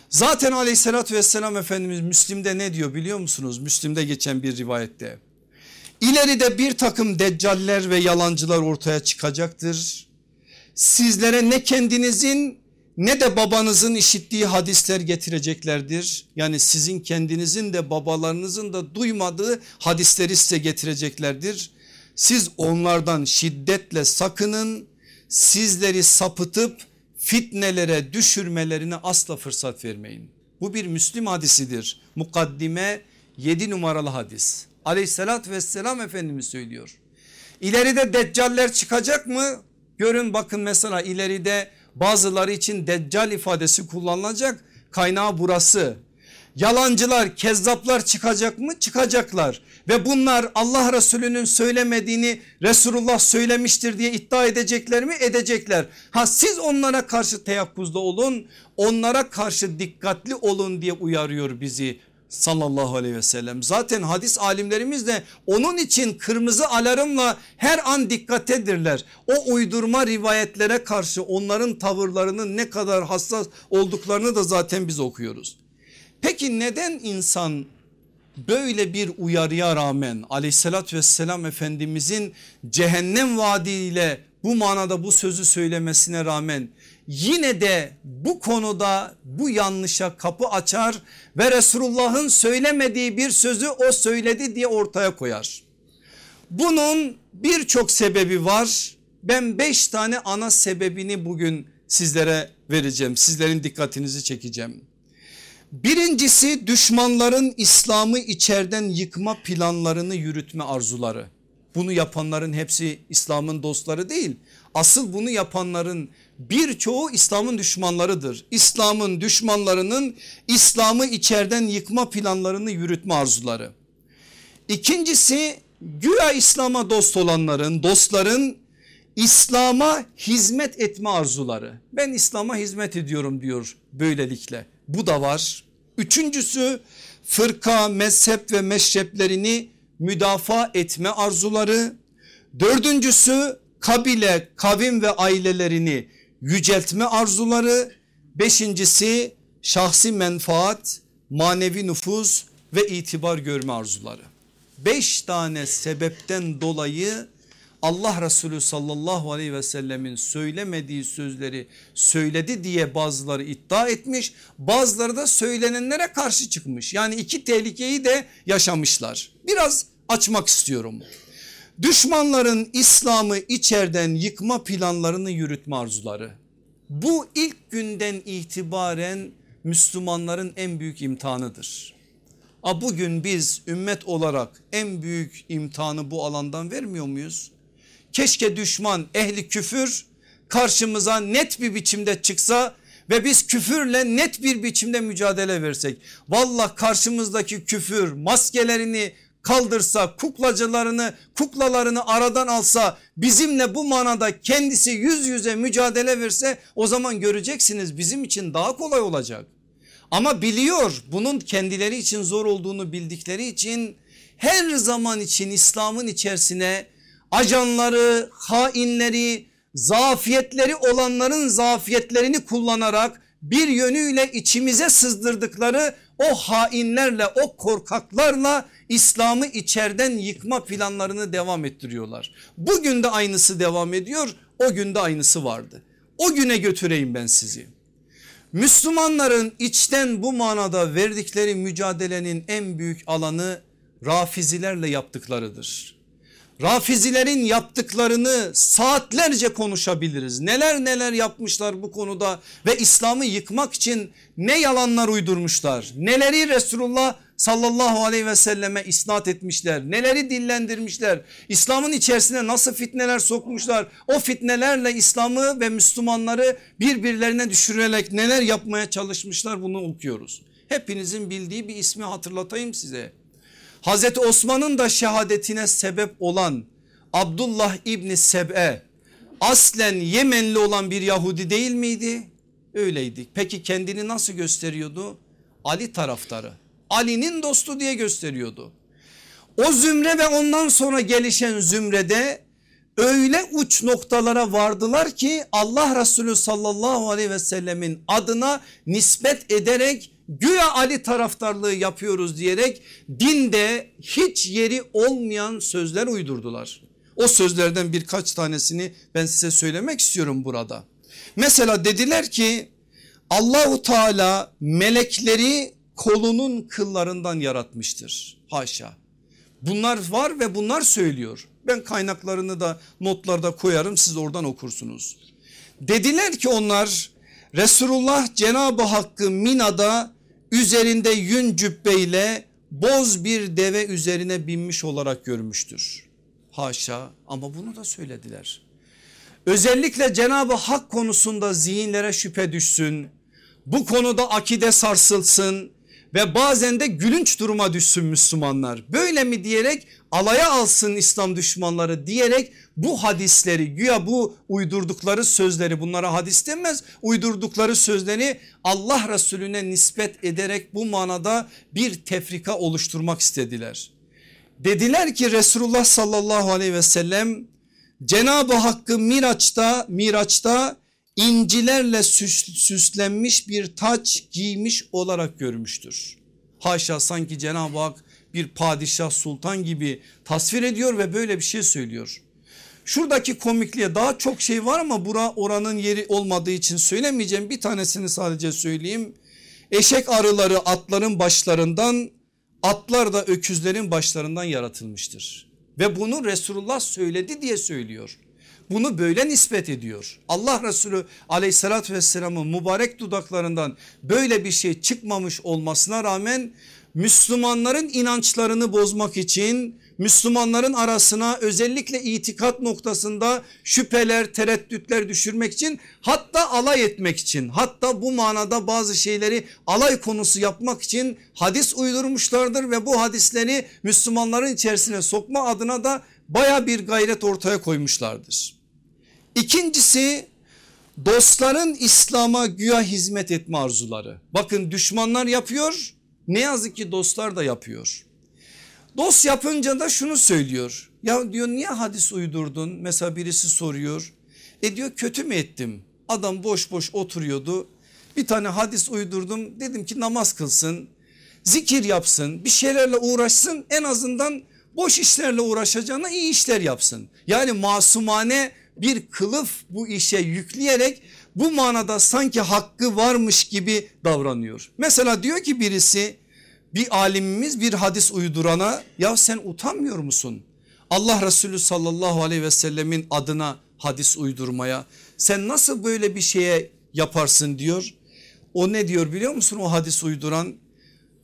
Zaten aleyhissalatü vesselam Efendimiz Müslim'de ne diyor biliyor musunuz? Müslim'de geçen bir rivayette. İleride bir takım deccaller ve yalancılar ortaya çıkacaktır. Sizlere ne kendinizin ne de babanızın işittiği hadisler getireceklerdir. Yani sizin kendinizin de babalarınızın da duymadığı hadisleri size getireceklerdir. Siz onlardan şiddetle sakının sizleri sapıtıp fitnelere düşürmelerine asla fırsat vermeyin. Bu bir Müslim hadisidir. Mukaddime 7 numaralı hadis. Aleyhissalatü vesselam Efendimiz söylüyor. İleride deccaller çıkacak mı? Görün bakın mesela ileride bazıları için deccal ifadesi kullanılacak. Kaynağı burası. Yalancılar, kezzaplar çıkacak mı? Çıkacaklar. Ve bunlar Allah Resulü'nün söylemediğini Resulullah söylemiştir diye iddia edecekler mi? Edecekler. Ha siz onlara karşı teyakkuzda olun, onlara karşı dikkatli olun diye uyarıyor bizi sallallahu aleyhi ve sellem. Zaten hadis alimlerimiz de onun için kırmızı alarmla her an dikkattedirler. O uydurma rivayetlere karşı onların tavırlarının ne kadar hassas olduklarını da zaten biz okuyoruz. Peki neden insan böyle bir uyarıya rağmen aleyhissalatü vesselam efendimizin cehennem vaadiyle bu manada bu sözü söylemesine rağmen yine de bu konuda bu yanlışa kapı açar ve Resulullah'ın söylemediği bir sözü o söyledi diye ortaya koyar. Bunun birçok sebebi var. Ben beş tane ana sebebini bugün sizlere vereceğim. Sizlerin dikkatinizi çekeceğim. Birincisi düşmanların İslam'ı içeriden yıkma planlarını yürütme arzuları. Bunu yapanların hepsi İslam'ın dostları değil. Asıl bunu yapanların birçoğu İslam'ın düşmanlarıdır. İslam'ın düşmanlarının İslam'ı içeriden yıkma planlarını yürütme arzuları. İkincisi güya İslam'a dost olanların dostların İslam'a hizmet etme arzuları. Ben İslam'a hizmet ediyorum diyor böylelikle. Bu da var. Üçüncüsü fırka, mezhep ve meşreplerini müdafaa etme arzuları. Dördüncüsü kabile, kavim ve ailelerini yüceltme arzuları. Beşincisi şahsi menfaat, manevi nüfuz ve itibar görme arzuları. Beş tane sebepten dolayı Allah Resulü sallallahu aleyhi ve sellemin söylemediği sözleri söyledi diye bazıları iddia etmiş. Bazıları da söylenenlere karşı çıkmış. Yani iki tehlikeyi de yaşamışlar. Biraz açmak istiyorum. Düşmanların İslam'ı içeriden yıkma planlarını yürütme arzuları. Bu ilk günden itibaren Müslümanların en büyük imtihanıdır. A bugün biz ümmet olarak en büyük imtihanı bu alandan vermiyor muyuz? Keşke düşman ehli küfür karşımıza net bir biçimde çıksa ve biz küfürle net bir biçimde mücadele versek. Valla karşımızdaki küfür maskelerini kaldırsa kuklacılarını kuklalarını aradan alsa bizimle bu manada kendisi yüz yüze mücadele verse o zaman göreceksiniz bizim için daha kolay olacak. Ama biliyor bunun kendileri için zor olduğunu bildikleri için her zaman için İslam'ın içerisine ajanları, hainleri, zafiyetleri olanların zafiyetlerini kullanarak bir yönüyle içimize sızdırdıkları o hainlerle o korkaklarla İslam'ı içeriden yıkma planlarını devam ettiriyorlar. Bugün de aynısı devam ediyor o günde aynısı vardı. O güne götüreyim ben sizi. Müslümanların içten bu manada verdikleri mücadelenin en büyük alanı rafizilerle yaptıklarıdır. Rafizilerin yaptıklarını saatlerce konuşabiliriz. Neler neler yapmışlar bu konuda ve İslam'ı yıkmak için ne yalanlar uydurmuşlar. Neleri Resulullah sallallahu aleyhi ve selleme isnat etmişler. Neleri dillendirmişler. İslam'ın içerisine nasıl fitneler sokmuşlar. O fitnelerle İslam'ı ve Müslümanları birbirlerine düşürerek neler yapmaya çalışmışlar bunu okuyoruz. Hepinizin bildiği bir ismi hatırlatayım size. Hazreti Osman'ın da şehadetine sebep olan Abdullah İbni Seb'e aslen Yemenli olan bir Yahudi değil miydi? Öyleydi. Peki kendini nasıl gösteriyordu? Ali taraftarı. Ali'nin dostu diye gösteriyordu. O zümre ve ondan sonra gelişen zümrede öyle uç noktalara vardılar ki Allah Resulü sallallahu aleyhi ve sellemin adına nispet ederek güya Ali taraftarlığı yapıyoruz diyerek dinde hiç yeri olmayan sözler uydurdular. O sözlerden birkaç tanesini ben size söylemek istiyorum burada. Mesela dediler ki Allahu Teala melekleri kolunun kıllarından yaratmıştır. Haşa. Bunlar var ve bunlar söylüyor. Ben kaynaklarını da notlarda koyarım siz oradan okursunuz. Dediler ki onlar Resulullah Cenab-ı Hakk'ı Mina'da üzerinde yün cübbeyle boz bir deve üzerine binmiş olarak görmüştür. Haşa ama bunu da söylediler. Özellikle Cenab-ı Hak konusunda zihinlere şüphe düşsün. Bu konuda akide sarsılsın ve bazen de gülünç duruma düşsün Müslümanlar. Böyle mi diyerek alaya alsın İslam düşmanları diyerek bu hadisleri güya bu uydurdukları sözleri bunlara hadis denmez uydurdukları sözleri Allah Resulüne nispet ederek bu manada bir tefrika oluşturmak istediler. Dediler ki Resulullah sallallahu aleyhi ve sellem Cenab-ı Hakk'ı Miraç'ta Miraç'ta incilerle süslenmiş bir taç giymiş olarak görmüştür. Haşa sanki Cenab-ı Hak bir padişah sultan gibi tasvir ediyor ve böyle bir şey söylüyor. Şuradaki komikliğe daha çok şey var ama bura oranın yeri olmadığı için söylemeyeceğim. Bir tanesini sadece söyleyeyim. Eşek arıları atların başlarından atlar da öküzlerin başlarından yaratılmıştır. Ve bunu Resulullah söyledi diye söylüyor. Bunu böyle nispet ediyor. Allah Resulü aleyhissalatü vesselamın mübarek dudaklarından böyle bir şey çıkmamış olmasına rağmen Müslümanların inançlarını bozmak için Müslümanların arasına özellikle itikat noktasında şüpheler tereddütler düşürmek için hatta alay etmek için hatta bu manada bazı şeyleri alay konusu yapmak için hadis uydurmuşlardır ve bu hadisleri Müslümanların içerisine sokma adına da baya bir gayret ortaya koymuşlardır. İkincisi dostların İslam'a güya hizmet etme arzuları. Bakın düşmanlar yapıyor ne yazık ki dostlar da yapıyor. Dost yapınca da şunu söylüyor. Ya diyor niye hadis uydurdun? Mesela birisi soruyor. E diyor kötü mü ettim? Adam boş boş oturuyordu. Bir tane hadis uydurdum. Dedim ki namaz kılsın. Zikir yapsın. Bir şeylerle uğraşsın. En azından boş işlerle uğraşacağına iyi işler yapsın. Yani masumane bir kılıf bu işe yükleyerek bu manada sanki hakkı varmış gibi davranıyor. Mesela diyor ki birisi bir alimimiz bir hadis uydurana ya sen utanmıyor musun? Allah Resulü sallallahu aleyhi ve sellemin adına hadis uydurmaya sen nasıl böyle bir şeye yaparsın diyor. O ne diyor biliyor musun o hadis uyduran?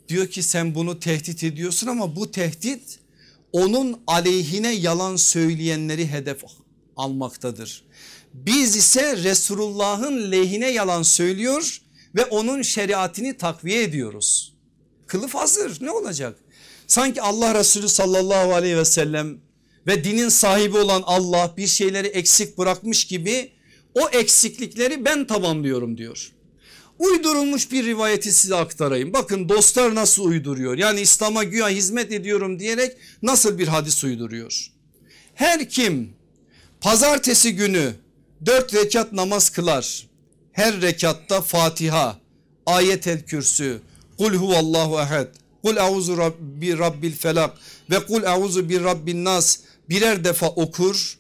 Diyor ki sen bunu tehdit ediyorsun ama bu tehdit onun aleyhine yalan söyleyenleri hedef almaktadır. Biz ise Resulullah'ın lehine yalan söylüyor ve onun şeriatini takviye ediyoruz. Kılıf hazır ne olacak? Sanki Allah Resulü sallallahu aleyhi ve sellem ve dinin sahibi olan Allah bir şeyleri eksik bırakmış gibi o eksiklikleri ben tamamlıyorum diyor. Uydurulmuş bir rivayeti size aktarayım. Bakın dostlar nasıl uyduruyor? Yani İslam'a güya hizmet ediyorum diyerek nasıl bir hadis uyduruyor? Her kim pazartesi günü dört rekat namaz kılar. Her rekatta Fatiha, ayetel kürsü, kul huvallahu ehad, kul auzu rabbi rabbil felak ve kul auzu bir rabbin nas birer defa okur.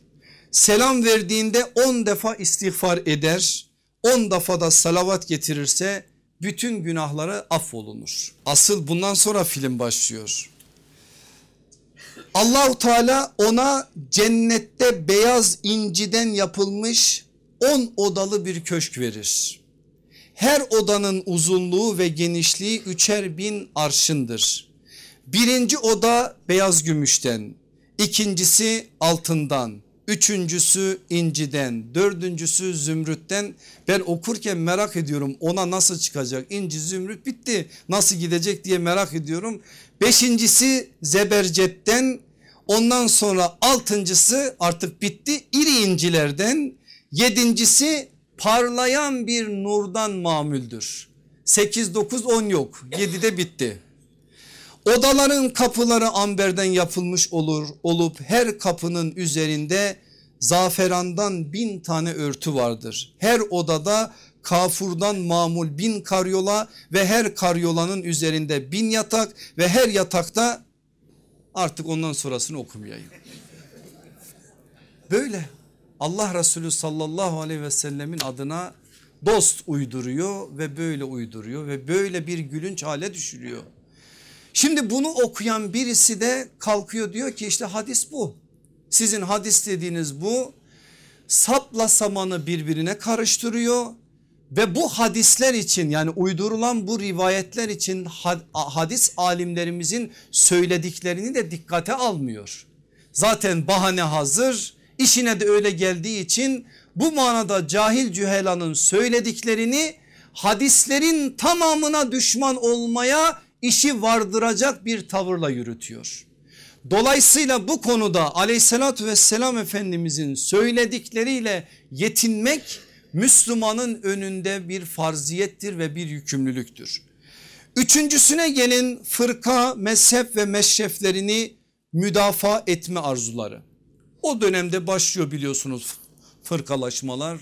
Selam verdiğinde on defa istiğfar eder. on defa da salavat getirirse bütün günahları affolunur. Asıl bundan sonra film başlıyor. Allahu Teala ona cennette beyaz inciden yapılmış 10 odalı bir köşk verir. Her odanın uzunluğu ve genişliği üçer bin arşındır. Birinci oda beyaz gümüşten, ikincisi altından, üçüncüsü inciden, dördüncüsü zümrütten. Ben okurken merak ediyorum ona nasıl çıkacak? İnci zümrüt bitti nasıl gidecek diye merak ediyorum. Beşincisi zebercetten ondan sonra altıncısı artık bitti iri incilerden. Yedincisi parlayan bir nurdan mamüldür. 8 9 10 yok 7'de bitti. Odaların kapıları amberden yapılmış olur olup her kapının üzerinde zaferandan bin tane örtü vardır. Her odada kafurdan mamul bin karyola ve her karyolanın üzerinde bin yatak ve her yatakta artık ondan sonrasını okumayayım. Böyle Allah Resulü sallallahu aleyhi ve sellemin adına dost uyduruyor ve böyle uyduruyor ve böyle bir gülünç hale düşürüyor. Şimdi bunu okuyan birisi de kalkıyor diyor ki işte hadis bu. Sizin hadis dediğiniz bu. Sapla samanı birbirine karıştırıyor ve bu hadisler için yani uydurulan bu rivayetler için hadis alimlerimizin söylediklerini de dikkate almıyor. Zaten bahane hazır işine de öyle geldiği için bu manada cahil cühelanın söylediklerini hadislerin tamamına düşman olmaya işi vardıracak bir tavırla yürütüyor. Dolayısıyla bu konuda aleyhissalatü vesselam efendimizin söyledikleriyle yetinmek Müslümanın önünde bir farziyettir ve bir yükümlülüktür. Üçüncüsüne gelin fırka, mezhep ve meşreflerini müdafaa etme arzuları. O dönemde başlıyor biliyorsunuz fırkalaşmalar.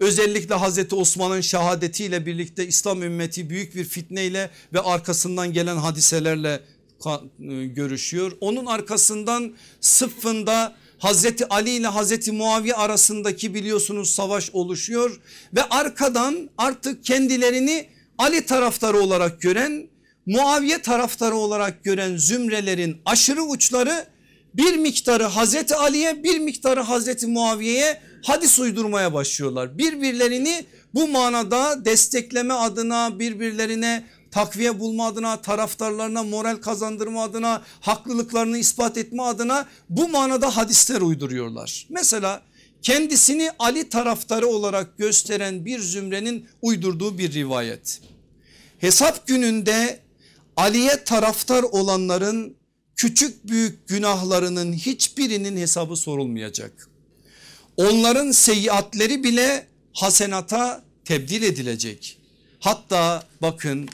Özellikle Hazreti Osman'ın şehadetiyle birlikte İslam ümmeti büyük bir fitneyle ve arkasından gelen hadiselerle e, görüşüyor. Onun arkasından sıffında Hazreti Ali ile Hazreti Muaviye arasındaki biliyorsunuz savaş oluşuyor ve arkadan artık kendilerini Ali taraftarı olarak gören Muaviye taraftarı olarak gören zümrelerin aşırı uçları bir miktarı Hazreti Ali'ye bir miktarı Hazreti Muaviye'ye hadis uydurmaya başlıyorlar. Birbirlerini bu manada destekleme adına birbirlerine takviye bulma adına taraftarlarına moral kazandırma adına haklılıklarını ispat etme adına bu manada hadisler uyduruyorlar. Mesela kendisini Ali taraftarı olarak gösteren bir zümrenin uydurduğu bir rivayet. Hesap gününde Ali'ye taraftar olanların küçük büyük günahlarının hiçbirinin hesabı sorulmayacak. Onların seyyiatleri bile hasenata tebdil edilecek. Hatta bakın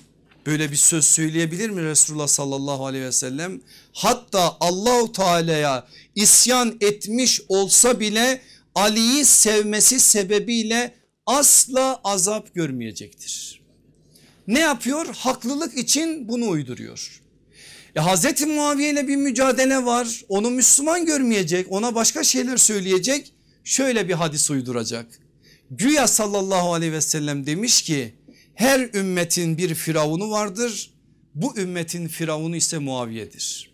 böyle bir söz söyleyebilir mi Resulullah sallallahu aleyhi ve sellem? Hatta Allahu Teala'ya isyan etmiş olsa bile Ali'yi sevmesi sebebiyle asla azap görmeyecektir. Ne yapıyor? Haklılık için bunu uyduruyor. E Hazreti Muaviye ile bir mücadele var. Onu Müslüman görmeyecek. Ona başka şeyler söyleyecek. Şöyle bir hadis uyduracak. Güya sallallahu aleyhi ve sellem demiş ki her ümmetin bir firavunu vardır. Bu ümmetin firavunu ise Muaviye'dir.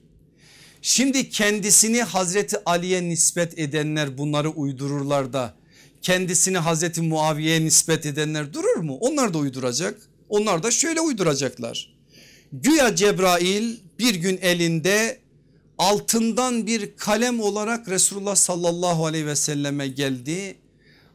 Şimdi kendisini Hazreti Ali'ye nispet edenler bunları uydururlar da kendisini Hazreti Muaviye'ye nispet edenler durur mu? Onlar da uyduracak. Onlar da şöyle uyduracaklar. Güya Cebrail bir gün elinde altından bir kalem olarak Resulullah sallallahu aleyhi ve selleme geldi.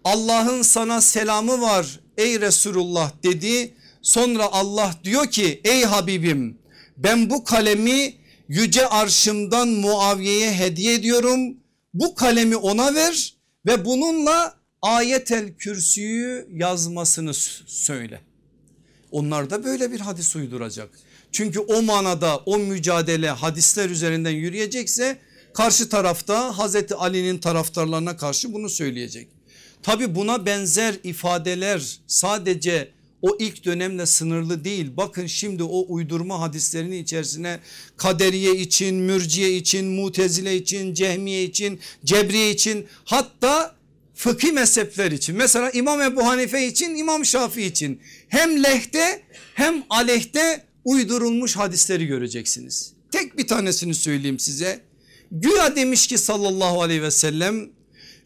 Allah'ın sana selamı var ey Resulullah dedi. Sonra Allah diyor ki ey Habibim ben bu kalemi yüce arşımdan Muaviye'ye hediye ediyorum. Bu kalemi ona ver ve bununla ayetel kürsüyü yazmasını söyle. Onlar da böyle bir hadis uyduracak. Çünkü o manada o mücadele hadisler üzerinden yürüyecekse karşı tarafta Hazreti Ali'nin taraftarlarına karşı bunu söyleyecek. Tabi buna benzer ifadeler sadece o ilk dönemle sınırlı değil. Bakın şimdi o uydurma hadislerinin içerisine kaderiye için, mürciye için, mutezile için, cehmiye için, cebriye için hatta fıkhi mezhepler için. Mesela İmam Ebu Hanife için, İmam Şafii için hem lehte hem aleyhte uydurulmuş hadisleri göreceksiniz. Tek bir tanesini söyleyeyim size. Güya demiş ki sallallahu aleyhi ve sellem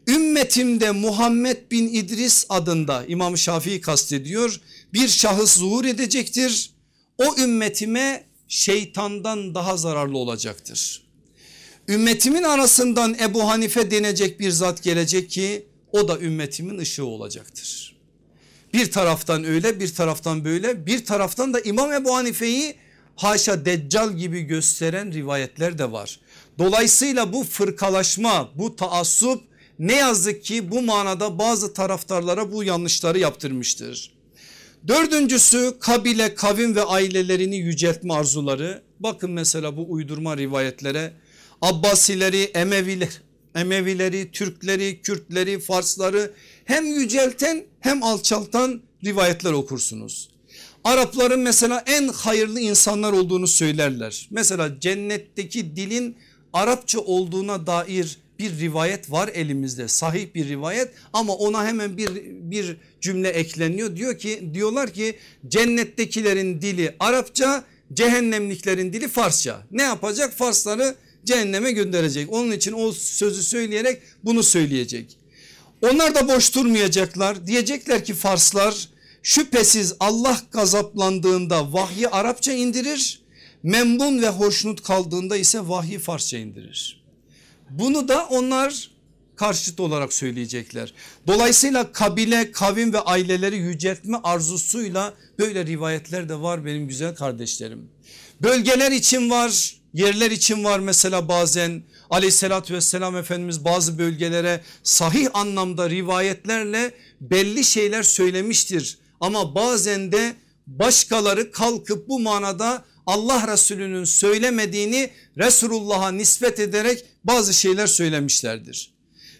ümmetimde Muhammed bin İdris adında İmam Şafii kastediyor bir şahıs zuhur edecektir. O ümmetime şeytandan daha zararlı olacaktır. Ümmetimin arasından Ebu Hanife denecek bir zat gelecek ki o da ümmetimin ışığı olacaktır. Bir taraftan öyle bir taraftan böyle bir taraftan da İmam Ebu Hanife'yi haşa deccal gibi gösteren rivayetler de var. Dolayısıyla bu fırkalaşma bu taassup ne yazık ki bu manada bazı taraftarlara bu yanlışları yaptırmıştır. Dördüncüsü kabile kavim ve ailelerini yüceltme arzuları. Bakın mesela bu uydurma rivayetlere Abbasileri, Emeviler, Emevileri, Türkleri, Kürtleri, Farsları hem yücelten hem alçaltan rivayetler okursunuz. Arapların mesela en hayırlı insanlar olduğunu söylerler. Mesela cennetteki dilin Arapça olduğuna dair bir rivayet var elimizde sahih bir rivayet ama ona hemen bir, bir cümle ekleniyor. Diyor ki diyorlar ki cennettekilerin dili Arapça cehennemliklerin dili Farsça. Ne yapacak? Farsları cehenneme gönderecek. Onun için o sözü söyleyerek bunu söyleyecek. Onlar da boş durmayacaklar. Diyecekler ki Farslar şüphesiz Allah gazaplandığında vahyi Arapça indirir. Memnun ve hoşnut kaldığında ise vahyi Farsça indirir. Bunu da onlar karşıt olarak söyleyecekler. Dolayısıyla kabile, kavim ve aileleri yüceltme arzusuyla böyle rivayetler de var benim güzel kardeşlerim. Bölgeler için var, yerler için var mesela bazen aleyhissalatü vesselam Efendimiz bazı bölgelere sahih anlamda rivayetlerle belli şeyler söylemiştir. Ama bazen de başkaları kalkıp bu manada Allah Resulü'nün söylemediğini Resulullah'a nispet ederek bazı şeyler söylemişlerdir.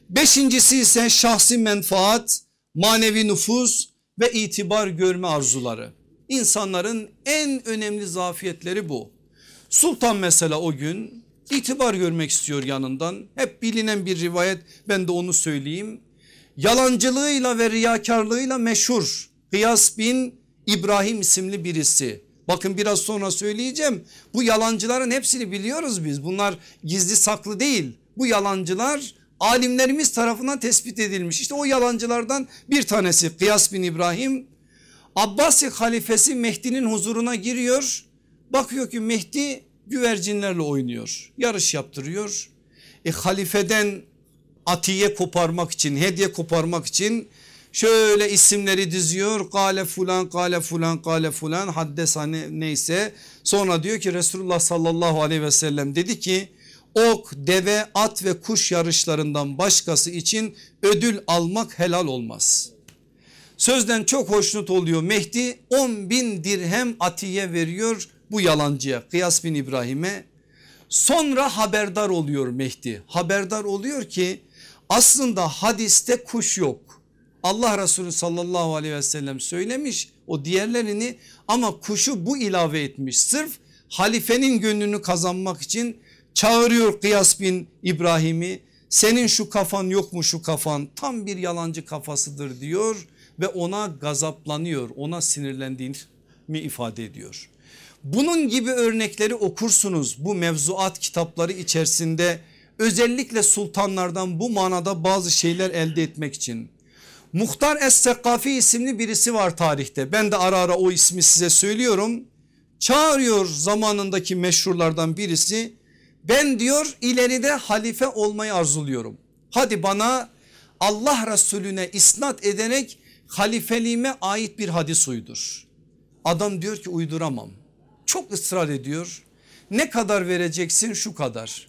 Beşincisi ise şahsi menfaat, manevi nüfuz ve itibar görme arzuları. İnsanların en önemli zafiyetleri bu. Sultan mesela o gün itibar görmek istiyor yanından. Hep bilinen bir rivayet ben de onu söyleyeyim. Yalancılığıyla ve riyakarlığıyla meşhur Kıyas bin İbrahim isimli birisi. Bakın biraz sonra söyleyeceğim. Bu yalancıların hepsini biliyoruz biz. Bunlar gizli saklı değil. Bu yalancılar alimlerimiz tarafından tespit edilmiş. İşte o yalancılardan bir tanesi Kıyas bin İbrahim. Abbasi halifesi Mehdi'nin huzuruna giriyor. Bakıyor ki Mehdi güvercinlerle oynuyor. Yarış yaptırıyor. E halifeden atiye koparmak için hediye koparmak için şöyle isimleri diziyor. Kale fulan kale fulan kale fulan haddes hani neyse. Sonra diyor ki Resulullah sallallahu aleyhi ve sellem dedi ki ok, deve, at ve kuş yarışlarından başkası için ödül almak helal olmaz. Sözden çok hoşnut oluyor Mehdi 10 bin dirhem atiye veriyor bu yalancıya Kıyas bin İbrahim'e. Sonra haberdar oluyor Mehdi haberdar oluyor ki aslında hadiste kuş yok. Allah Resulü sallallahu aleyhi ve sellem söylemiş o diğerlerini ama kuşu bu ilave etmiş. Sırf halifenin gönlünü kazanmak için çağırıyor Kıyas bin İbrahim'i. Senin şu kafan yok mu şu kafan tam bir yalancı kafasıdır diyor ve ona gazaplanıyor ona sinirlendiğini mi ifade ediyor. Bunun gibi örnekleri okursunuz bu mevzuat kitapları içerisinde özellikle sultanlardan bu manada bazı şeyler elde etmek için. Muhtar Es-Sekkafi isimli birisi var tarihte. Ben de ara ara o ismi size söylüyorum. Çağırıyor zamanındaki meşhurlardan birisi. Ben diyor ileride halife olmayı arzuluyorum. Hadi bana Allah Resulüne isnat ederek halifeliğime ait bir hadis uydur. Adam diyor ki uyduramam. Çok ısrar ediyor. Ne kadar vereceksin? Şu kadar.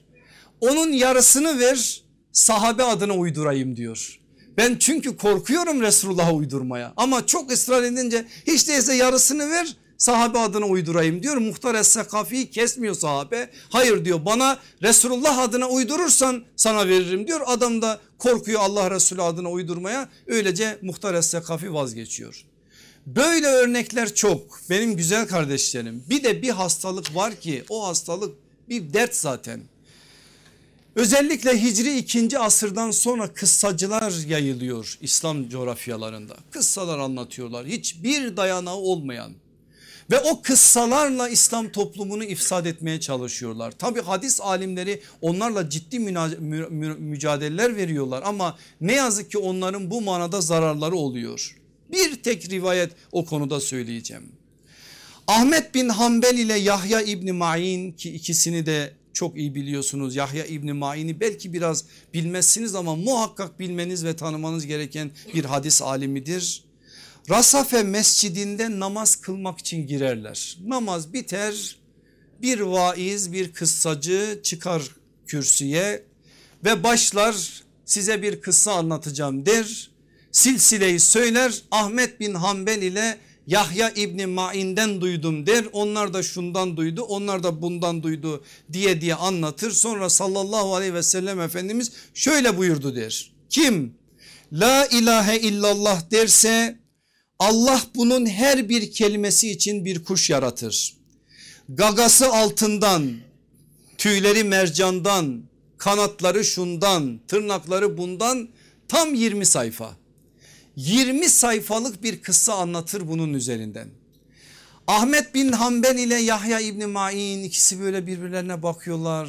Onun yarısını ver sahabe adına uydurayım diyor. Ben çünkü korkuyorum Resulullah'a uydurmaya ama çok ısrar edince hiç değilse yarısını ver sahabe adına uydurayım diyor. Muhtar Es-Sekafi'yi kesmiyor sahabe. Hayır diyor bana Resulullah adına uydurursan sana veririm diyor. Adam da korkuyor Allah Resulü adına uydurmaya. Öylece Muhtar Es-Sekafi vazgeçiyor. Böyle örnekler çok benim güzel kardeşlerim. Bir de bir hastalık var ki o hastalık bir dert zaten. Özellikle Hicri 2. asırdan sonra kıssacılar yayılıyor İslam coğrafyalarında. Kıssalar anlatıyorlar hiçbir dayanağı olmayan ve o kıssalarla İslam toplumunu ifsad etmeye çalışıyorlar. Tabi hadis alimleri onlarla ciddi mücadeleler veriyorlar ama ne yazık ki onların bu manada zararları oluyor. Bir tek rivayet o konuda söyleyeceğim. Ahmet bin Hanbel ile Yahya İbni Ma'in ki ikisini de çok iyi biliyorsunuz Yahya İbni Ma'in'i belki biraz bilmezsiniz ama muhakkak bilmeniz ve tanımanız gereken bir hadis alimidir. Rasafe mescidinde namaz kılmak için girerler. Namaz biter bir vaiz bir kıssacı çıkar kürsüye ve başlar size bir kıssa anlatacağım der. Silsileyi söyler Ahmet bin Hanbel ile Yahya İbni Ma'in'den duydum der. Onlar da şundan duydu onlar da bundan duydu diye diye anlatır. Sonra sallallahu aleyhi ve sellem Efendimiz şöyle buyurdu der. Kim la ilahe illallah derse Allah bunun her bir kelimesi için bir kuş yaratır. Gagası altından, tüyleri mercandan, kanatları şundan, tırnakları bundan tam 20 sayfa. 20 sayfalık bir kıssa anlatır bunun üzerinden. Ahmet bin Hanbel ile Yahya İbni Ma'in ikisi böyle birbirlerine bakıyorlar.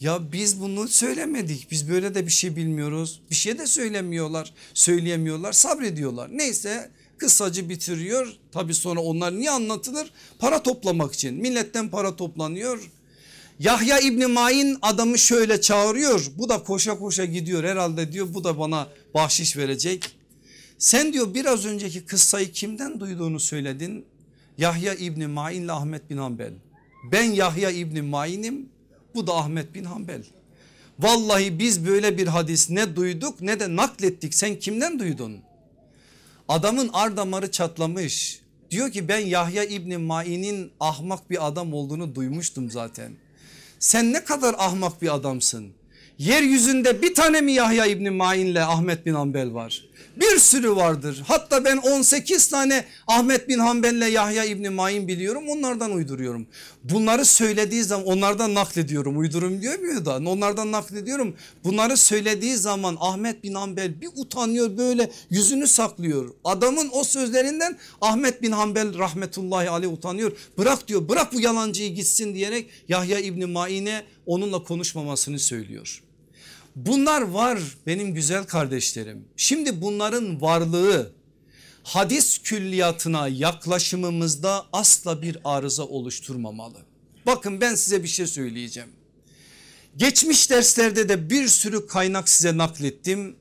Ya biz bunu söylemedik biz böyle de bir şey bilmiyoruz. Bir şey de söylemiyorlar söyleyemiyorlar sabrediyorlar. Neyse kısacı bitiriyor. Tabi sonra onlar niye anlatılır? Para toplamak için milletten para toplanıyor. Yahya İbni Main adamı şöyle çağırıyor. Bu da koşa koşa gidiyor herhalde diyor bu da bana bahşiş verecek. Sen diyor biraz önceki kıssayı kimden duyduğunu söyledin. Yahya İbni Main ile Ahmet bin Hanbel. Ben Yahya İbni Main'im bu da Ahmet bin Hanbel. Vallahi biz böyle bir hadis ne duyduk ne de naklettik sen kimden duydun? Adamın ar damarı çatlamış. Diyor ki ben Yahya İbni Ma'in'in ahmak bir adam olduğunu duymuştum zaten. Sen ne kadar ahmak bir adamsın. Yeryüzünde bir tane mi Yahya İbni Ma'in ile Ahmet bin Ambel var? Bir sürü vardır. Hatta ben 18 tane Ahmet bin Hanbel'le Yahya İbni Mayin biliyorum onlardan uyduruyorum. Bunları söylediği zaman onlardan naklediyorum uydurum mu da onlardan naklediyorum. Bunları söylediği zaman Ahmet bin Hanbel bir utanıyor böyle yüzünü saklıyor. Adamın o sözlerinden Ahmet bin Hanbel rahmetullahi aleyh utanıyor. Bırak diyor bırak bu yalancıyı gitsin diyerek Yahya İbni Mayin'e onunla konuşmamasını söylüyor. Bunlar var benim güzel kardeşlerim. Şimdi bunların varlığı hadis külliyatına yaklaşımımızda asla bir arıza oluşturmamalı. Bakın ben size bir şey söyleyeceğim. Geçmiş derslerde de bir sürü kaynak size naklettim.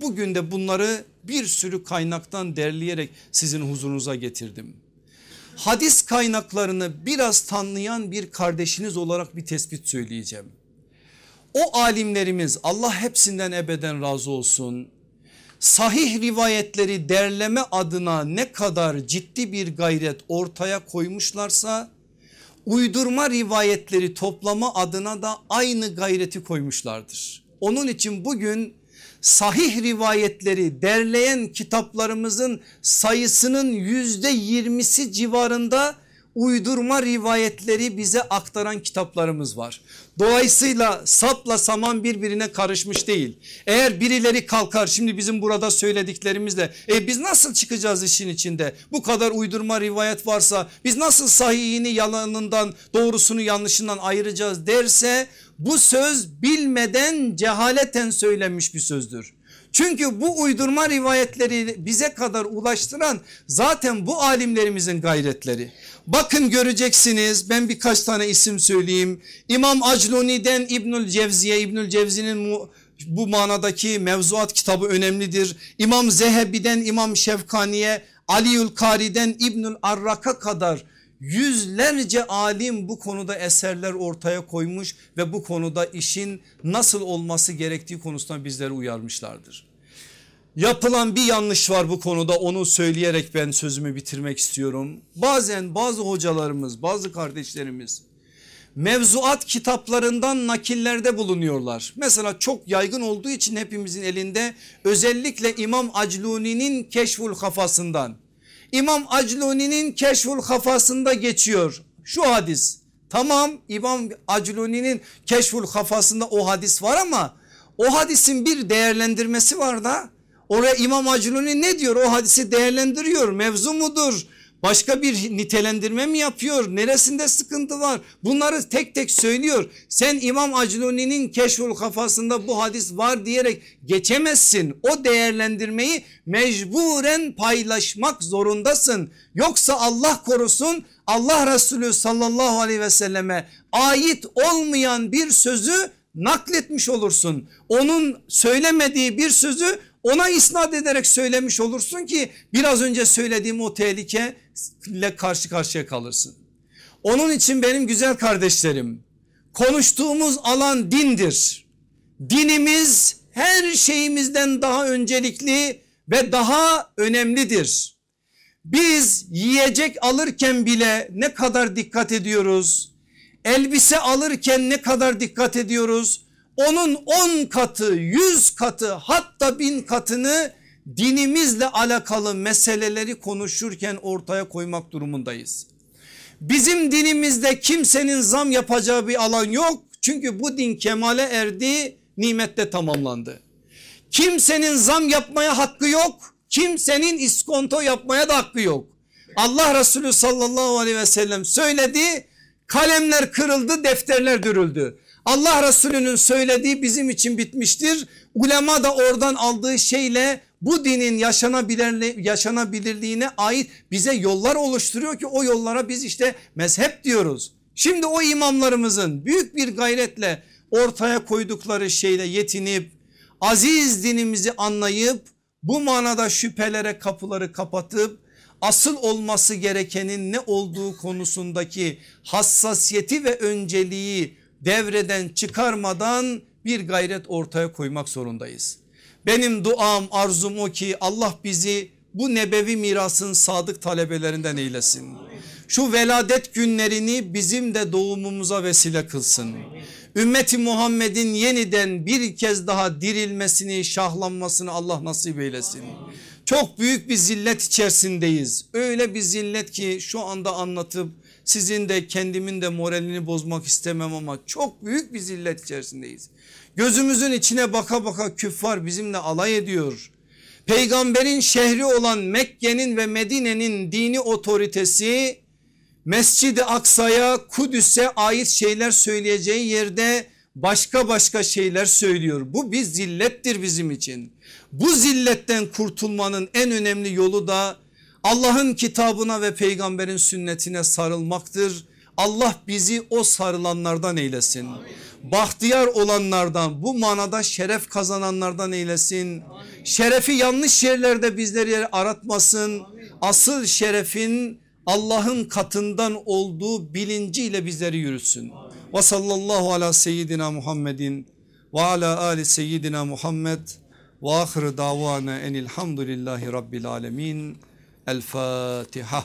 Bugün de bunları bir sürü kaynaktan derleyerek sizin huzurunuza getirdim. Hadis kaynaklarını biraz tanıyan bir kardeşiniz olarak bir tespit söyleyeceğim. O alimlerimiz Allah hepsinden ebeden razı olsun. Sahih rivayetleri derleme adına ne kadar ciddi bir gayret ortaya koymuşlarsa uydurma rivayetleri toplama adına da aynı gayreti koymuşlardır. Onun için bugün sahih rivayetleri derleyen kitaplarımızın sayısının yüzde yirmisi civarında uydurma rivayetleri bize aktaran kitaplarımız var. Dolayısıyla sapla saman birbirine karışmış değil. Eğer birileri kalkar şimdi bizim burada söylediklerimizle e biz nasıl çıkacağız işin içinde? Bu kadar uydurma rivayet varsa biz nasıl sahihini yalanından doğrusunu yanlışından ayıracağız derse bu söz bilmeden cehaleten söylenmiş bir sözdür. Çünkü bu uydurma rivayetleri bize kadar ulaştıran zaten bu alimlerimizin gayretleri. Bakın göreceksiniz ben birkaç tane isim söyleyeyim. İmam Acluni'den İbnül Cevziye İbnül Cevzi'nin bu manadaki mevzuat kitabı önemlidir. İmam Zehebi'den İmam Şefkani'ye Aliül Kari'den İbnül Arrak'a kadar yüzlerce alim bu konuda eserler ortaya koymuş ve bu konuda işin nasıl olması gerektiği konusunda bizleri uyarmışlardır. Yapılan bir yanlış var bu konuda onu söyleyerek ben sözümü bitirmek istiyorum. Bazen bazı hocalarımız bazı kardeşlerimiz mevzuat kitaplarından nakillerde bulunuyorlar. Mesela çok yaygın olduğu için hepimizin elinde özellikle İmam Acluni'nin Keşful Kafasından. İmam Acluni'nin Keşful Kafasında geçiyor şu hadis. Tamam İmam Acluni'nin Keşful Kafasında o hadis var ama o hadisin bir değerlendirmesi var da oraya İmam Acluni ne diyor o hadisi değerlendiriyor mevzu mudur? Başka bir nitelendirme mi yapıyor? Neresinde sıkıntı var? Bunları tek tek söylüyor. Sen İmam Acluni'nin keşful kafasında bu hadis var diyerek geçemezsin. O değerlendirmeyi mecburen paylaşmak zorundasın. Yoksa Allah korusun Allah Resulü sallallahu aleyhi ve selleme ait olmayan bir sözü nakletmiş olursun. Onun söylemediği bir sözü ona isnat ederek söylemiş olursun ki biraz önce söylediğim o tehlikeyle karşı karşıya kalırsın. Onun için benim güzel kardeşlerim konuştuğumuz alan dindir. Dinimiz her şeyimizden daha öncelikli ve daha önemlidir. Biz yiyecek alırken bile ne kadar dikkat ediyoruz? Elbise alırken ne kadar dikkat ediyoruz? Onun 10 katı 100 katı hatta bin katını dinimizle alakalı meseleleri konuşurken ortaya koymak durumundayız. Bizim dinimizde kimsenin zam yapacağı bir alan yok. Çünkü bu din kemale erdi, nimette tamamlandı. Kimsenin zam yapmaya hakkı yok. Kimsenin iskonto yapmaya da hakkı yok. Allah Resulü sallallahu aleyhi ve sellem söyledi. Kalemler kırıldı, defterler dürüldü. Allah Resulü'nün söylediği bizim için bitmiştir. Ulema da oradan aldığı şeyle bu dinin yaşanabilir, yaşanabilirliğine ait bize yollar oluşturuyor ki o yollara biz işte mezhep diyoruz. Şimdi o imamlarımızın büyük bir gayretle ortaya koydukları şeyle yetinip aziz dinimizi anlayıp bu manada şüphelere kapıları kapatıp asıl olması gerekenin ne olduğu konusundaki hassasiyeti ve önceliği devreden çıkarmadan bir gayret ortaya koymak zorundayız. Benim duam arzum o ki Allah bizi bu nebevi mirasın sadık talebelerinden eylesin. Şu veladet günlerini bizim de doğumumuza vesile kılsın. Ümmeti Muhammed'in yeniden bir kez daha dirilmesini şahlanmasını Allah nasip eylesin. Çok büyük bir zillet içerisindeyiz. Öyle bir zillet ki şu anda anlatıp sizin de kendimin de moralini bozmak istemem ama çok büyük bir zillet içerisindeyiz. Gözümüzün içine baka baka küffar bizimle alay ediyor. Peygamberin şehri olan Mekke'nin ve Medine'nin dini otoritesi Mescid-i Aksa'ya Kudüs'e ait şeyler söyleyeceği yerde başka başka şeyler söylüyor. Bu bir zillettir bizim için. Bu zilletten kurtulmanın en önemli yolu da Allah'ın kitabına ve peygamberin sünnetine sarılmaktır. Allah bizi o sarılanlardan eylesin. Amin. Bahtiyar olanlardan bu manada şeref kazananlardan eylesin. Şerefi yanlış yerlerde bizleri aratmasın. Asıl şerefin Allah'ın katından olduğu bilinciyle bizleri yürütsün. Ve sallallahu ala seyyidina Muhammedin ve ala ali seyyidina Muhammed ve ahir davana enilhamdülillahi rabbil alemin. الفاتحة.